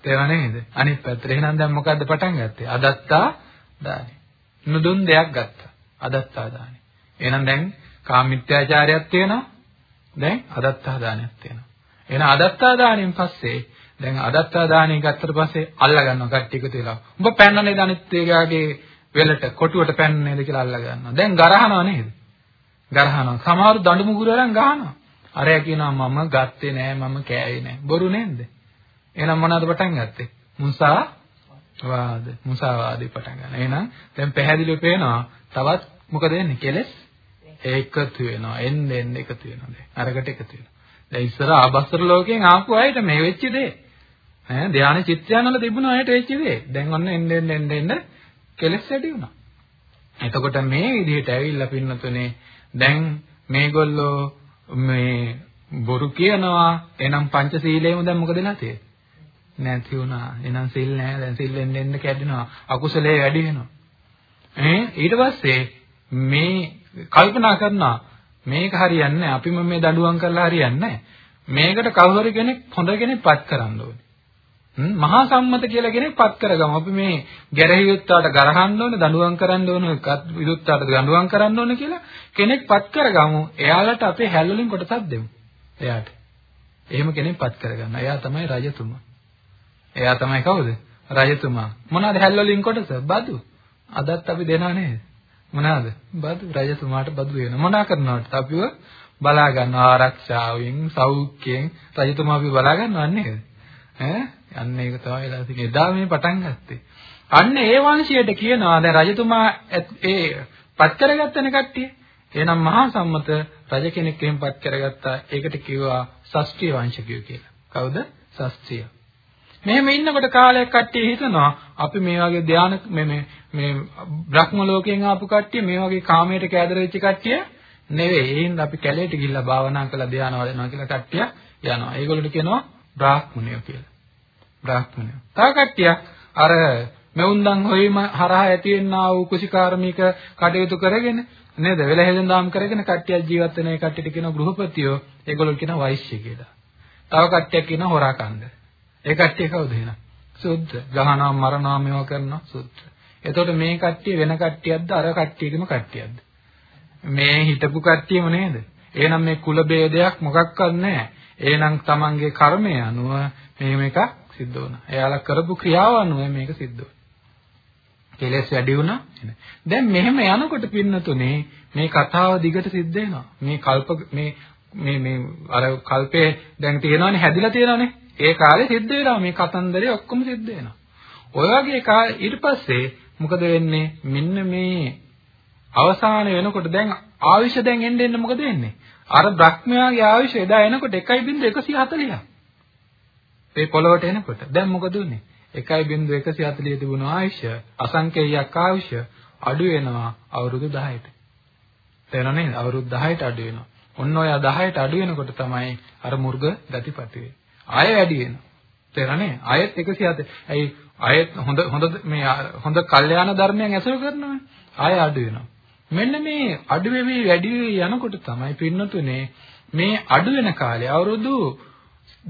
තේරෙනව නේද? අනිත් පැත්තට. එහෙනම් දැන් මොකද්ද පටන් ගත්තේ? අදත්තා දානේ. නුදුන් දෙයක් ගත්තා. අදත්තා දානේ. එහෙනම් දැන් කාමිත්‍යාචාරයක් තියෙනවා. දැන් අදත්තා දානයක් තියෙනවා. එහෙනම් අදත්තා දාණයෙන් පස්සේ දැන් අදත්තා දාණය ගත්තට පස්සේ අල්ලා ගන්නවා කට්ටිය එකතු වෙලා. උඹ පැන්නනේ අනිත් ඒගාගේ වෙලට කොටුවට පැන්න නේද කියලා අල්ල ගන්නවා. දැන් ගරහනවා නේද? ගරහනවා. සමහරු දඬු මුගුරු අරන් ගහනවා. අරයා කියනවා මම ගත්තේ නෑ මම කෑවේ නෑ. බොරු නේද? එහෙනම් මොනවද පටන් ගත්තේ? මුසා වාද මුසාවාදේ පටන් ගන්න. එහෙනම් දැන් පැහැදිලිව පේනවා තවත් මොකද වෙන්නේ? කෙලස් එකතු වෙනවා. එන්න එන්න එකතු වෙනවා දැන්. අරකට එකතු වෙනවා. දැන් ඉස්සර ආබස්තර ලෝකයෙන් ආපු අයට මේ වෙච්ච දේ. ඈ ධානය චිත්තයන් වල තිබුණ අයට වෙච්ච දේ. දැන් ඔන්න එන්න එන්න එන්න එන්න කෙලස් වැඩි වුණා. එතකොට මේ විදිහට ඇවිල්ලා පින්නතුනේ දැන් මේගොල්ලෝ මේ බොරු කියනවා එනම් පංචශීලයේම දැන් මොකද නැතේ? නැති වුණා. එනම් සිල් නැහැ. දැන් සිල් එන්න එන්න කැඩෙනවා. අකුසලයේ වැඩි වෙනවා. ඈ? ඊට පස්සේ මේ කල්පනා කරනවා මේක හරියන්නේ නැහැ. අපිම මේ දඬුවම් කරලා හරියන්නේ නැහැ. මේකට කවුරු හරි කෙනෙක් හොඳ කෙනෙක් පත් කරන්න ඕනේ. මහා සම්මත කියලා කෙනෙක් පත් කරගමු. අපි මේ ගැරහි යුත්තාට ගරහන්න ඕනේ, දඬුවම් කරන්න ඕනේ, විදුත්තාට දඬුවම් කරන්න ඕනේ කියලා කෙනෙක් පත් කරගමු. එයාලට අපේ හැල් වලින් කොටසක් දෙමු. එයාට. එහෙම කෙනෙක් පත් කරගන්න. එයා තමයි රජතුමා. එයා තමයි කවුද? රජතුමා. මොනවාද හැල් වලින් කොටස? බදු. අදත් අපි දෙනා නේද? මොනවාද? බදු රජතුමාට බදු වෙන. මොනා කරනවද? අපිව බලා ගන්න ආරක්ෂාවෙන්, සෞඛ්‍යයෙන් රජතුමා අපි බලා ගන්නව නේද? ඈ අන්න ඒක තමයි වෙලා තියෙන්නේ. එදා මේ පටන් ගත්තේ. අන්න ඒ වංශයට කියනවා දැන් රජතුමා ඒ පත් කරගත්තනේ කට්ටිය. එහෙනම් මහා සම්මත රජ කෙනෙක් එහෙම පත් කරගත්තා. ඒකට කිව්වා ශාස්ත්‍රීය වංශිකයෝ කියලා. කවුද? ශාස්ත්‍රීය. මෙහෙම ඉන්නකොට කාලයක් කට්ටිය හිතනවා අපි මේ වගේ ධාන මේ මේ මේ බ්‍රහ්ම ලෝකයෙන් ආපු කට්ටිය මේ වගේ කාමයට කැදර වෙච්ච කට්ටිය නෙවෙයි. ඒ හින්දා අපි කැලේට ගිහිල්ලා භාවනා කරලා ධාන වඩනවා කියලා කට්ටිය යනවා. ඒගොල්ලෝට කියනවා බ්‍රාහ්මණයෝ කියලා. බ්‍රාහ්මණයෝ. තව කට්ටියක් අර මෙවුන්දන් හොයීම හරහා ඇතිවෙනා වූ කුසිකාර්මික කටයුතු කරගෙන නේද? වෙල හෙළඳාම් කරගෙන කට්ටියක් ජීවත් වෙන ඒ කට්ටියට කියනවා ගෘහපතියෝ. ඒගොල්ලෝ කියනවා වෛශ්‍ය කියලා. තව කට්ටියක් කියනවා හොරාකන්ද. ඒ කට්ටිය කවුද එහෙනම්? සුද්ධ. ගහනවා මරනවා මේවා කරනවා සුද්ධ. එතකොට මේ කට්ටිය වෙන කට්ටියක්ද අර කට්ටියකම කට්ටියක්ද? මේ හිටපු කට්ටියම නේද? එහෙනම් මේ කුල ભેදයක් මොකක්වත් නැහැ. එහෙනම් තමන්ගේ කර්මය අනුව මෙහෙම එකක් සිද්ධ වුණා. එයාලා කරපු ක්‍රියාව අනුව මේක සිද්ධ වුණා. කෙලෙස් වැඩි වුණා. දැන් මෙහෙම යනකොට පින්නතුනේ මේ කතාව දිගට සිද්ධ වෙනවා. මේ කල්ප මේ මේ මේ අර කල්පේ දැන් තියෙනවනේ හැදිලා තියෙනවනේ. ඒ කාලේ සිද්ධ වෙනවා මේ කතන්දරේ ඔක්කොම සිද්ධ වෙනවා. ඔය වගේ ඊට පස්සේ මොකද වෙන්නේ? මෙන්න මේ අවසාන වෙනකොට දැන් ආයුෂ දැන් එන්න එන්න මොකද වෙන්නේ? අර බ්‍රහ්මයාගේ ආයුෂ එදා එනකොට 1.140ක්. මේ පොළවට එනකොට. දැන් මොකද උනේ? 1.140 තිබුණු ආයුෂ අසංකේයයක් ආයුෂ අඩු වෙනවා අවුරුදු 10ට තේරෙනව නේද? අවුරුදු 10ට අඩු වෙනවා. ඔන්න ඔය 10ට අඩු වෙනකොට තමයි අර මුර්ග ගතිපති වෙන්නේ. ආය වැඩි වෙනවා. තේරෙන්නේ ආයෙත් 107 ඇයි? ආයෙත් හොඳ හොඳ මේ හොඳ කල්යාණ ධර්මයන් ඇසුරු කරනවා. ආය අඩු වෙනවා. මෙන්න මේ අඩු වෙවි වැඩි වෙවි යනකොට තමයි පින්නතුනේ මේ අඩු වෙන කාලේ අවුරුදු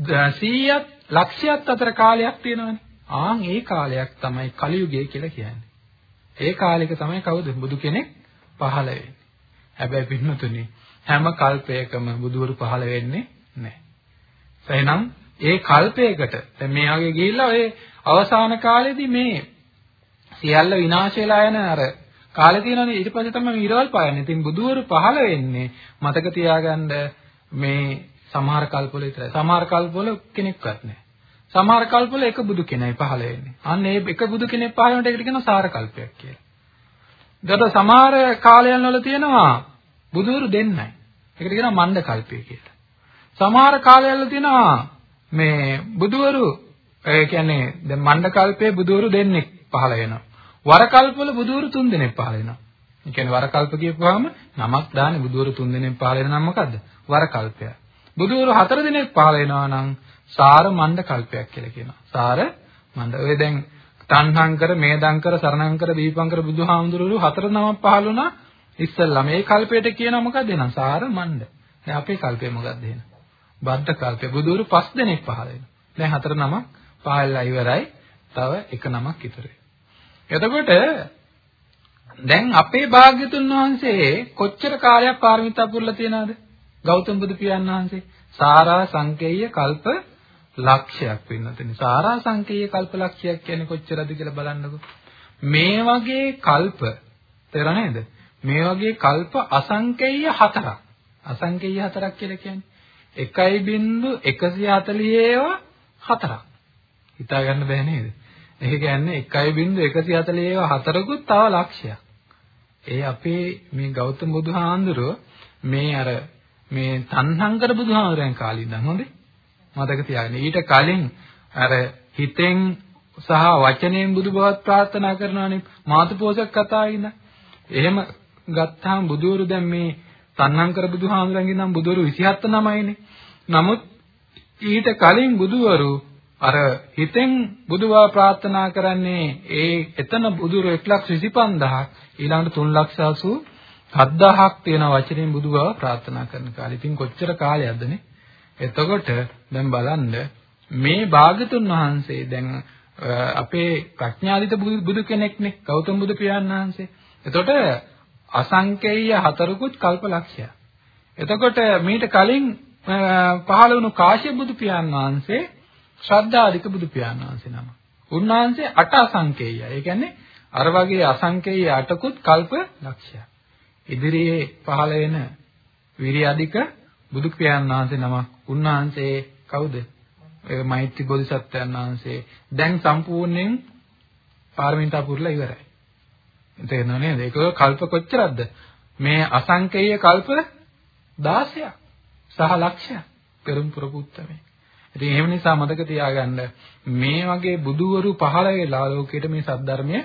100ක් ලක්ෂයක් අතර කාලයක් තියෙනවනේ. ආන් ඒ කාලයක් තමයි කලියුගය කියලා කියන්නේ. ඒ කාලෙක තමයි කවුද බුදු කෙනෙක් පහළ වෙන්නේ. හැබැයි පින්නතුනි හැම කල්පයකම බුදුවරු පහළ වෙන්නේ නැහැ. එහෙනම් ඒ කල්පයකට දැන් මේ වගේ ගිහිල්ලා ඔය අවසාන කාලෙදී මේ සියල්ල විනාශ වෙලා යන අර කාලේ තියෙනනේ ඊට පස්සේ තමයි ඊරවල් පායන්නේ. ඉතින් බුදුවරු පහළ වෙන්නේ මතක තියාගන්න මේ සමහර කල්පවල විතරයි. සමහර කල්පවල කෙනෙක්වත් නැහැ. සමහර කල්පවල එක බුදු කෙනයි පහළ වෙන්නේ. අන්න ඒ එක බුදු කෙනෙක් පහළ වෙනට ඒකට කියනවා සාර කල්පයක් කියලා. දත සමහර කාලයන් වල තියෙනවා බුදුවරු දෙන්නයි. ඒකට කියනවා මණ්ඩ කල්පය කියලා. සමහර කාලයන් වල තියෙනවා මේ බුදුවරු ඒ කියන්නේ දැන් මණ්ඩ කල්පයේ බුදුවරු දෙන්නෙක් පහළ වෙනවා. වර කල්පවල බුදුවරු තුන් දෙනෙක් පහළ වෙනවා. ඒ කියන්නේ වර කල්ප කියපුවාම නමක් දාන්නේ බුදුවරු තුන් දෙනෙක් පහළ වෙන නම් මොකද්ද? වර කල්පය. බුදුවරු හතර දිනක් පහළ වෙනවා නම් සාර මණ්ඩ කල්පයක් කියලා කියනවා. සාර මණ්ඩ. ඔය දැන් තණ්හංකර, මේදංකර, සරණංකර, දීපංකර බුදුහාමුදුරුවෝ හතර නමක් පහළ වුණා ඉස්සල්ලා. මේ කල්පයට කියනවා මොකක්ද එහෙනම්? සාර මණ්ඩ. දැන් අපේ කල්පය මොකක්ද එහෙනම්? බද්ධ කල්පය. බුදුවරු පස් දෙනෙක් පහළ වෙනවා. දැන් හතර නමක් පහළලා ඉවරයි. තව එක නමක් ඉතුරුයි. එතකොට දැන් අපේ භාග්‍යතුන් වහන්සේ කොච්චර කාලයක් පාරමිතා පුරලා තියනවද? ගෞතම බුදු පියාණන් වහන්සේ සාරා සංකේය කල්ප ලක්ෂයක් වෙන්නතනේ. සාරා සංකේය කල්ප ලක්ෂයක් කියන්නේ කොච්චරද කියලා බලන්නකෝ. මේ වගේ කල්ප තේර නේද? මේ වගේ කල්ප අසංකේය හතරක්. අසංකේය හතරක් කියලා කියන්නේ 1.140 ඒවා හතරක්. හිතා ගන්න බෑ නේද? ඒ කියන්නේ 1.140 ඒවා හතරකුත් තව ලක්ෂයක්. ඒ අපේ මේ ගෞතම බුදුහාඳුරෝ මේ අර මේ තණ්හංකර බුදුහාඳුරන් කාලේ ඉඳන් හොඳේ මතක තියාගන්න. ඊට කලින් අර හිතෙන් සහ වචනයෙන් බුදු බවත් ප්‍රාර්ථනා කරනවානේ මාතුපෝසක කතාවේ ඉඳන්. එහෙම ගත්තාම බුදුවරු දැන් මේ තණ්හංකර බුදුහාඳුරන්ගේ නම් බුදුවරු 27 නමයිනේ. නමුත් ඊට කලින් බුදුවරු අර හිතෙන් බුදුවා ප්‍රාර්ථනා කරන්නේ ඒ එතන බුදුරු 125000ක් ඊළඟට 387000ක් තියෙන වචනෙන් බුදුවා ප්‍රාර්ථනා කරන කාලේ. ඉතින් කොච්චර කාලයක්ද නේ? එතකොට දැන් බලන්න මේ භාගතුන් වහන්සේ දැන් අපේ ප්‍රඥාදිත බුදු කෙනෙක්නේ ගෞතම බුදු පියාණන් වහන්සේ. එතකොට අසංකේය හතරකුත් කල්පලක්ෂය. එතකොට මීට කලින් පහළ වුණු කාශ්‍යප බුදු පියාණන් වහන්සේ ශ්‍රද්ධාධික බුදු පියාණන් වහන්සේ නම. උන්වහන්සේ අට අසංකේයයි. ඒ කියන්නේ අර වගේ අසංකේය අටකුත් කල්ප ලක්ෂයක්. ඉදිරියේ පහළ වෙන විරිය අධික බුදු පියාණන් වහන්සේ නමක්. උන්වහන්සේ කවුද? ඒ මෛත්‍රී බෝධිසත්වයන් වහන්සේ දැන් සම්පූර්ණයෙන් පාරමිතා පුරලා ඉවරයි. තේරෙනව නේද? ඒක කල්ප කොච්චරක්ද? මේ අසංකේය කල්ප 16ක් සහ ලක්ෂයක් පෙරම් පුරපුත්තමේ. ඉතින් එහෙම නිසා මතක තියාගන්න මේ වගේ බුදුවරු පහළ වෙලා ලෝකෙට මේ සද්ධර්මය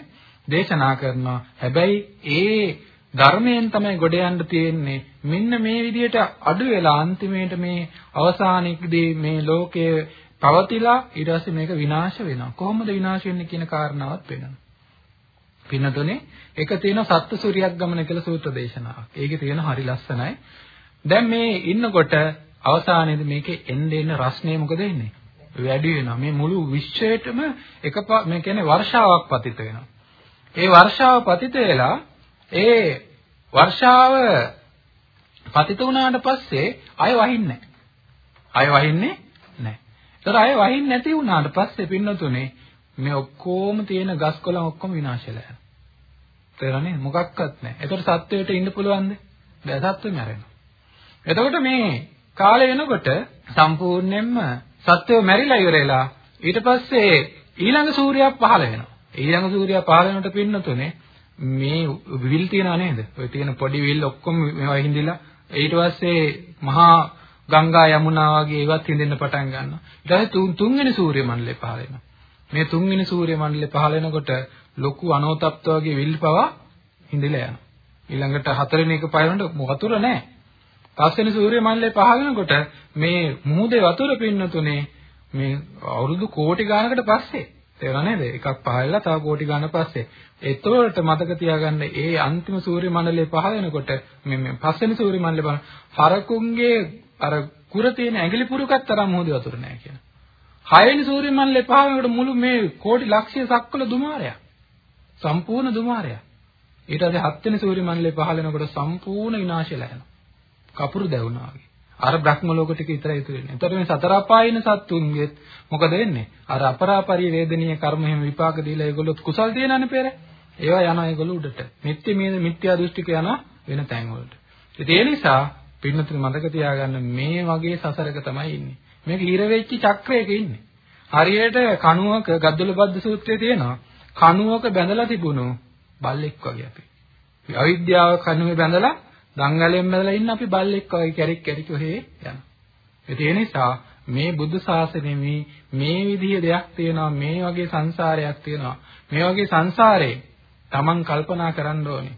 දේශනා කරනවා. හැබැයි ඒ ධර්මයෙන් තමයි ගොඩ යන්න තියෙන්නේ. මෙන්න මේ විදිහට අඩු වෙලා අන්තිමේට මේ අවසානයේදී මේ ලෝකයේ පවතිලා ඊට පස්සේ මේක විනාශ වෙනවා. කොහොමද විනාශ වෙන්නේ කියන කාරණාවත් වෙනවා. පින්නතුනේ ඒක තියෙන සත්ත්ව සූර්යයක් ගමන කියලා සූත්‍ර දේශනාවක්. ඒකේ තියෙන හරි ලස්සනයි. දැන් මේ ඉන්නකොට අවසානයේදී මේකේ එන්නේ එන රස්නේ මොකද වෙන්නේ? වැඩි වෙනවා. මේ මුළු විශ්වයටම එක මේ කියන්නේ වර්ෂාවක් පතිත වෙනවා. ඒ වර්ෂාව පතිත වෙලා ඒ වර්ෂාව පතිත වුණාට පස්සේ අය වහින්නේ නැහැ. අය වහින්නේ නැහැ. ඒතර අය වහින්නේ නැති වුණාට පස්සේ පින්නතුනේ මේ ඔක්කොම තියෙන ගස් කොළන් ඔක්කොම විනාශ වෙලා යනවා. තේරෙන්නේ මොකක්වත් නැහැ. ඒතර සත්වයට ඉන්න පුළුවන්ද? බෑ සත්වෙ මැරෙනවා. එතකොට මේ කාලය වෙනකොට සම්පූර්ණයෙන්ම සත්වය මැරිලා ඉවරලා ඊට පස්සේ ඊළඟ සූර්යයා පහළ වෙනවා. ඊළඟ සූර්යයා පහළ වෙනකොට පින්නතුනේ මේ විල් තියනා නේද? ඔය තියෙන පොඩි විල් ඔක්කොම මේවා හිඳිලා ඊට පස්සේ මහා ගංගා යමුනා වගේ ඒවත් හිඳෙන්න පටන් ගන්නවා. ඊට පස්සේ තුන්වෙනි සූර්ය මණ්ඩලය පහළ වෙනවා. මේ තුන්වෙනි සූර්ය මණ්ඩලය පහළ වෙනකොට ලොකු අනෝතප්ත වගේ විල් පවා හිඳිලා යනවා. ඊළඟට හතරවෙනි එක පහළනට වතුර නැහැ. පස්වෙනි සූර්ය මණ්ඩලය පහළ වෙනකොට මේ මුහුදේ වතුර පින්නතුනේ මේ අවුරුදු කෝටි ගානකට පස්සේ තේරුණා නේද? එකක් පහළලා තව කෝටි ගාන පස්සේ. ඒතකොට මතක තියාගන්න ඒ අන්තිම සූර්ය මණ්ඩලය පහළ වෙනකොට මේ මේ පස්වෙනි සූර්ය මණ්ඩලය බලන හරකුන්ගේ අර කුර තියෙන ඇඟිලි පුරුකක් තරම් මුහුදේ වතුර නැහැ කියන. හයවෙනි සූර්ය මණ්ඩලේ පහළ වෙනකොට මුළු මේ කෝටි ලක්ෂය සක්වල දුමාරයක්. සම්පූර්ණ දුමාරයක්. ඊට පස්සේ හත්වෙනි සූර්ය මණ්ඩලේ පහළ වෙනකොට සම්පූර්ණ විනාශයලා යනවා. කපුරු දැවුනා වගේ. අර බ්‍රහ්ම ලෝක ටික විතරයි ඉතුරු වෙන්නේ. එතකොට මේ සතර අපායින සත්තුන්ගෙත් මොකද වෙන්නේ? අර අපරාපරිය වේදනීය කර්ම එහෙම විපාක දීලා ඒගොල්ලොත් කුසල් තියනනේ පෙර. ඒවා යනවා ඒගොල්ලෝ උඩට. නිත්‍ය මේ මිත්‍යා දෘෂ්ටික යනවා වෙන තැන් වලට. ඒ නිසා පින්නතුනි මතක තියාගන්න මේ වගේ සසරක තමයි ඉන්නේ. මේක හිර වෙච්ච චක්‍රයක ඉන්නේ. හරියට කණුවක ගද්දල බද්ද සූත්‍රයේ තියෙනවා. කණුවක බැඳලා තිබුණු බල්ලෙක් වගේ අපි. අවිද්‍යාව කණුවේ බැඳලා දංගලෙන් බැඳලා ඉන්න අපි බල්ලෙක් වගේ කැරික් කැරික් ඔහේ යනවා. ඒ නිසා මේ බුද්ධ ශාසනයේ මේ මේ විදිහේ දෙයක් තියෙනවා මේ වගේ සංසාරයක් තියෙනවා. මේ වගේ සංසාරේ Taman කල්පනා කරන්න ඕනේ.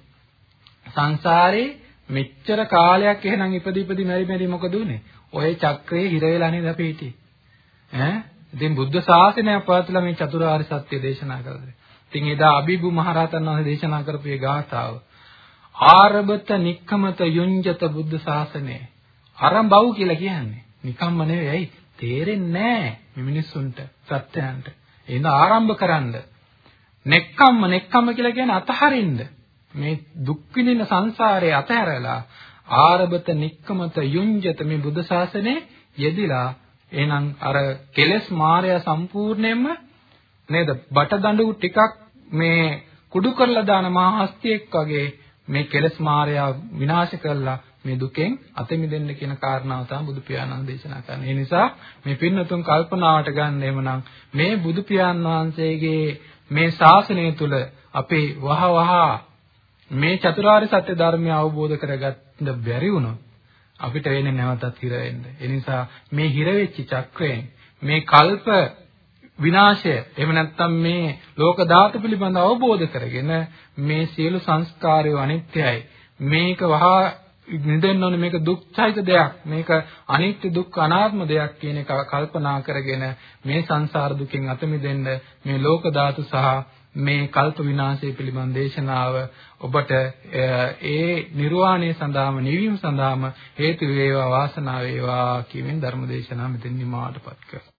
සංසාරේ මෙච්චර කාලයක් එහෙනම් ඉපදි ඉපදි මෙරි මෙරි මොකද උනේ? ඔය චක්‍රේ හිර වෙලා නේද අපි හිටියේ? ඈ? ඉතින් බුද්ධ ශාසනය පවත්ලා මේ චතුරාර්ය සත්‍ය දේශනා කළා ඉතින් එදා අබිබු මහරහතන් වහන්සේ දේශනා කරපු ඒ ගාථාව ආරබත නික්කමත යුඤ්ජත බුද්ධ ශාසනය. අරඹව් කියලා කියන්නේ. නිකම්ම නෙවෙයි. ඇයි? තේරෙන්නේ නැහැ මේ මිනිස්සුන්ට සත්‍යයන්ට. එහෙනම් ආරම්භ කරන්න. නෙක්කම්ම නෙක්කම්ම කියලා කියන්නේ අතහරින්න. මේ දුක් විඳින සංසාරේ අතහැරලා ආරබත නික්කමත යුඤ්ජත මේ බුද්ධ ශාසනයේ යෙදිලා එහෙනම් අර කෙලස් මායя සම්පූර්ණයෙන්ම නේද? බටදඬු ටිකක් මේ කුඩු කරලා දාන මහා හස්තියෙක් වගේ මේ කෙලස් මායя විනාශ කරලා මේ දුකෙන් අත මිදෙන්න කියන කාරණාව තමයි බුදු පියාණන් දේශනා කරන්නේ. ඒ නිසා මේ පින්නතුන් කල්පනාවට ගන්න එමනම් මේ බුදු පියාණන් වහන්සේගේ මේ ශාසනය තුල අපේ වහ වහ මේ චතුරාර්ය සත්‍ය ධර්මය අවබෝධ කරගන්න බැරි වුණොත් අපිට වෙන්නේ නැවතත් හිර වෙන්න. ඒ නිසා මේ හිර වෙච්ච චක්‍රයෙන් මේ කල්ප විනාශය. එහෙම නැත්නම් මේ ලෝක ධාතු පිළිබඳ අවබෝධ කරගෙන මේ සියලු සංස්කාරය අනිත්‍යයි. මේක වහා නිදෙන්න ඕනේ මේක දුක්ඛයිත දෙයක්. මේක අනිත්‍ය දුක්ඛ අනාත්ම දෙයක් කියන එක කල්පනා කරගෙන මේ සංසාර දුකෙන් අත මිදෙන්න මේ ලෝක ධාතු සහ මේ කල්ප විනාශය පිළිබඳ දේශනාව ඔබට ඒ නිර්වාණය සඳහාම නිවීම සඳහාම හේතු වේවා වාසනාව වේවා කියමින් ධර්ම දේශනාව මෙතෙන් නිමාවටපත් කරනවා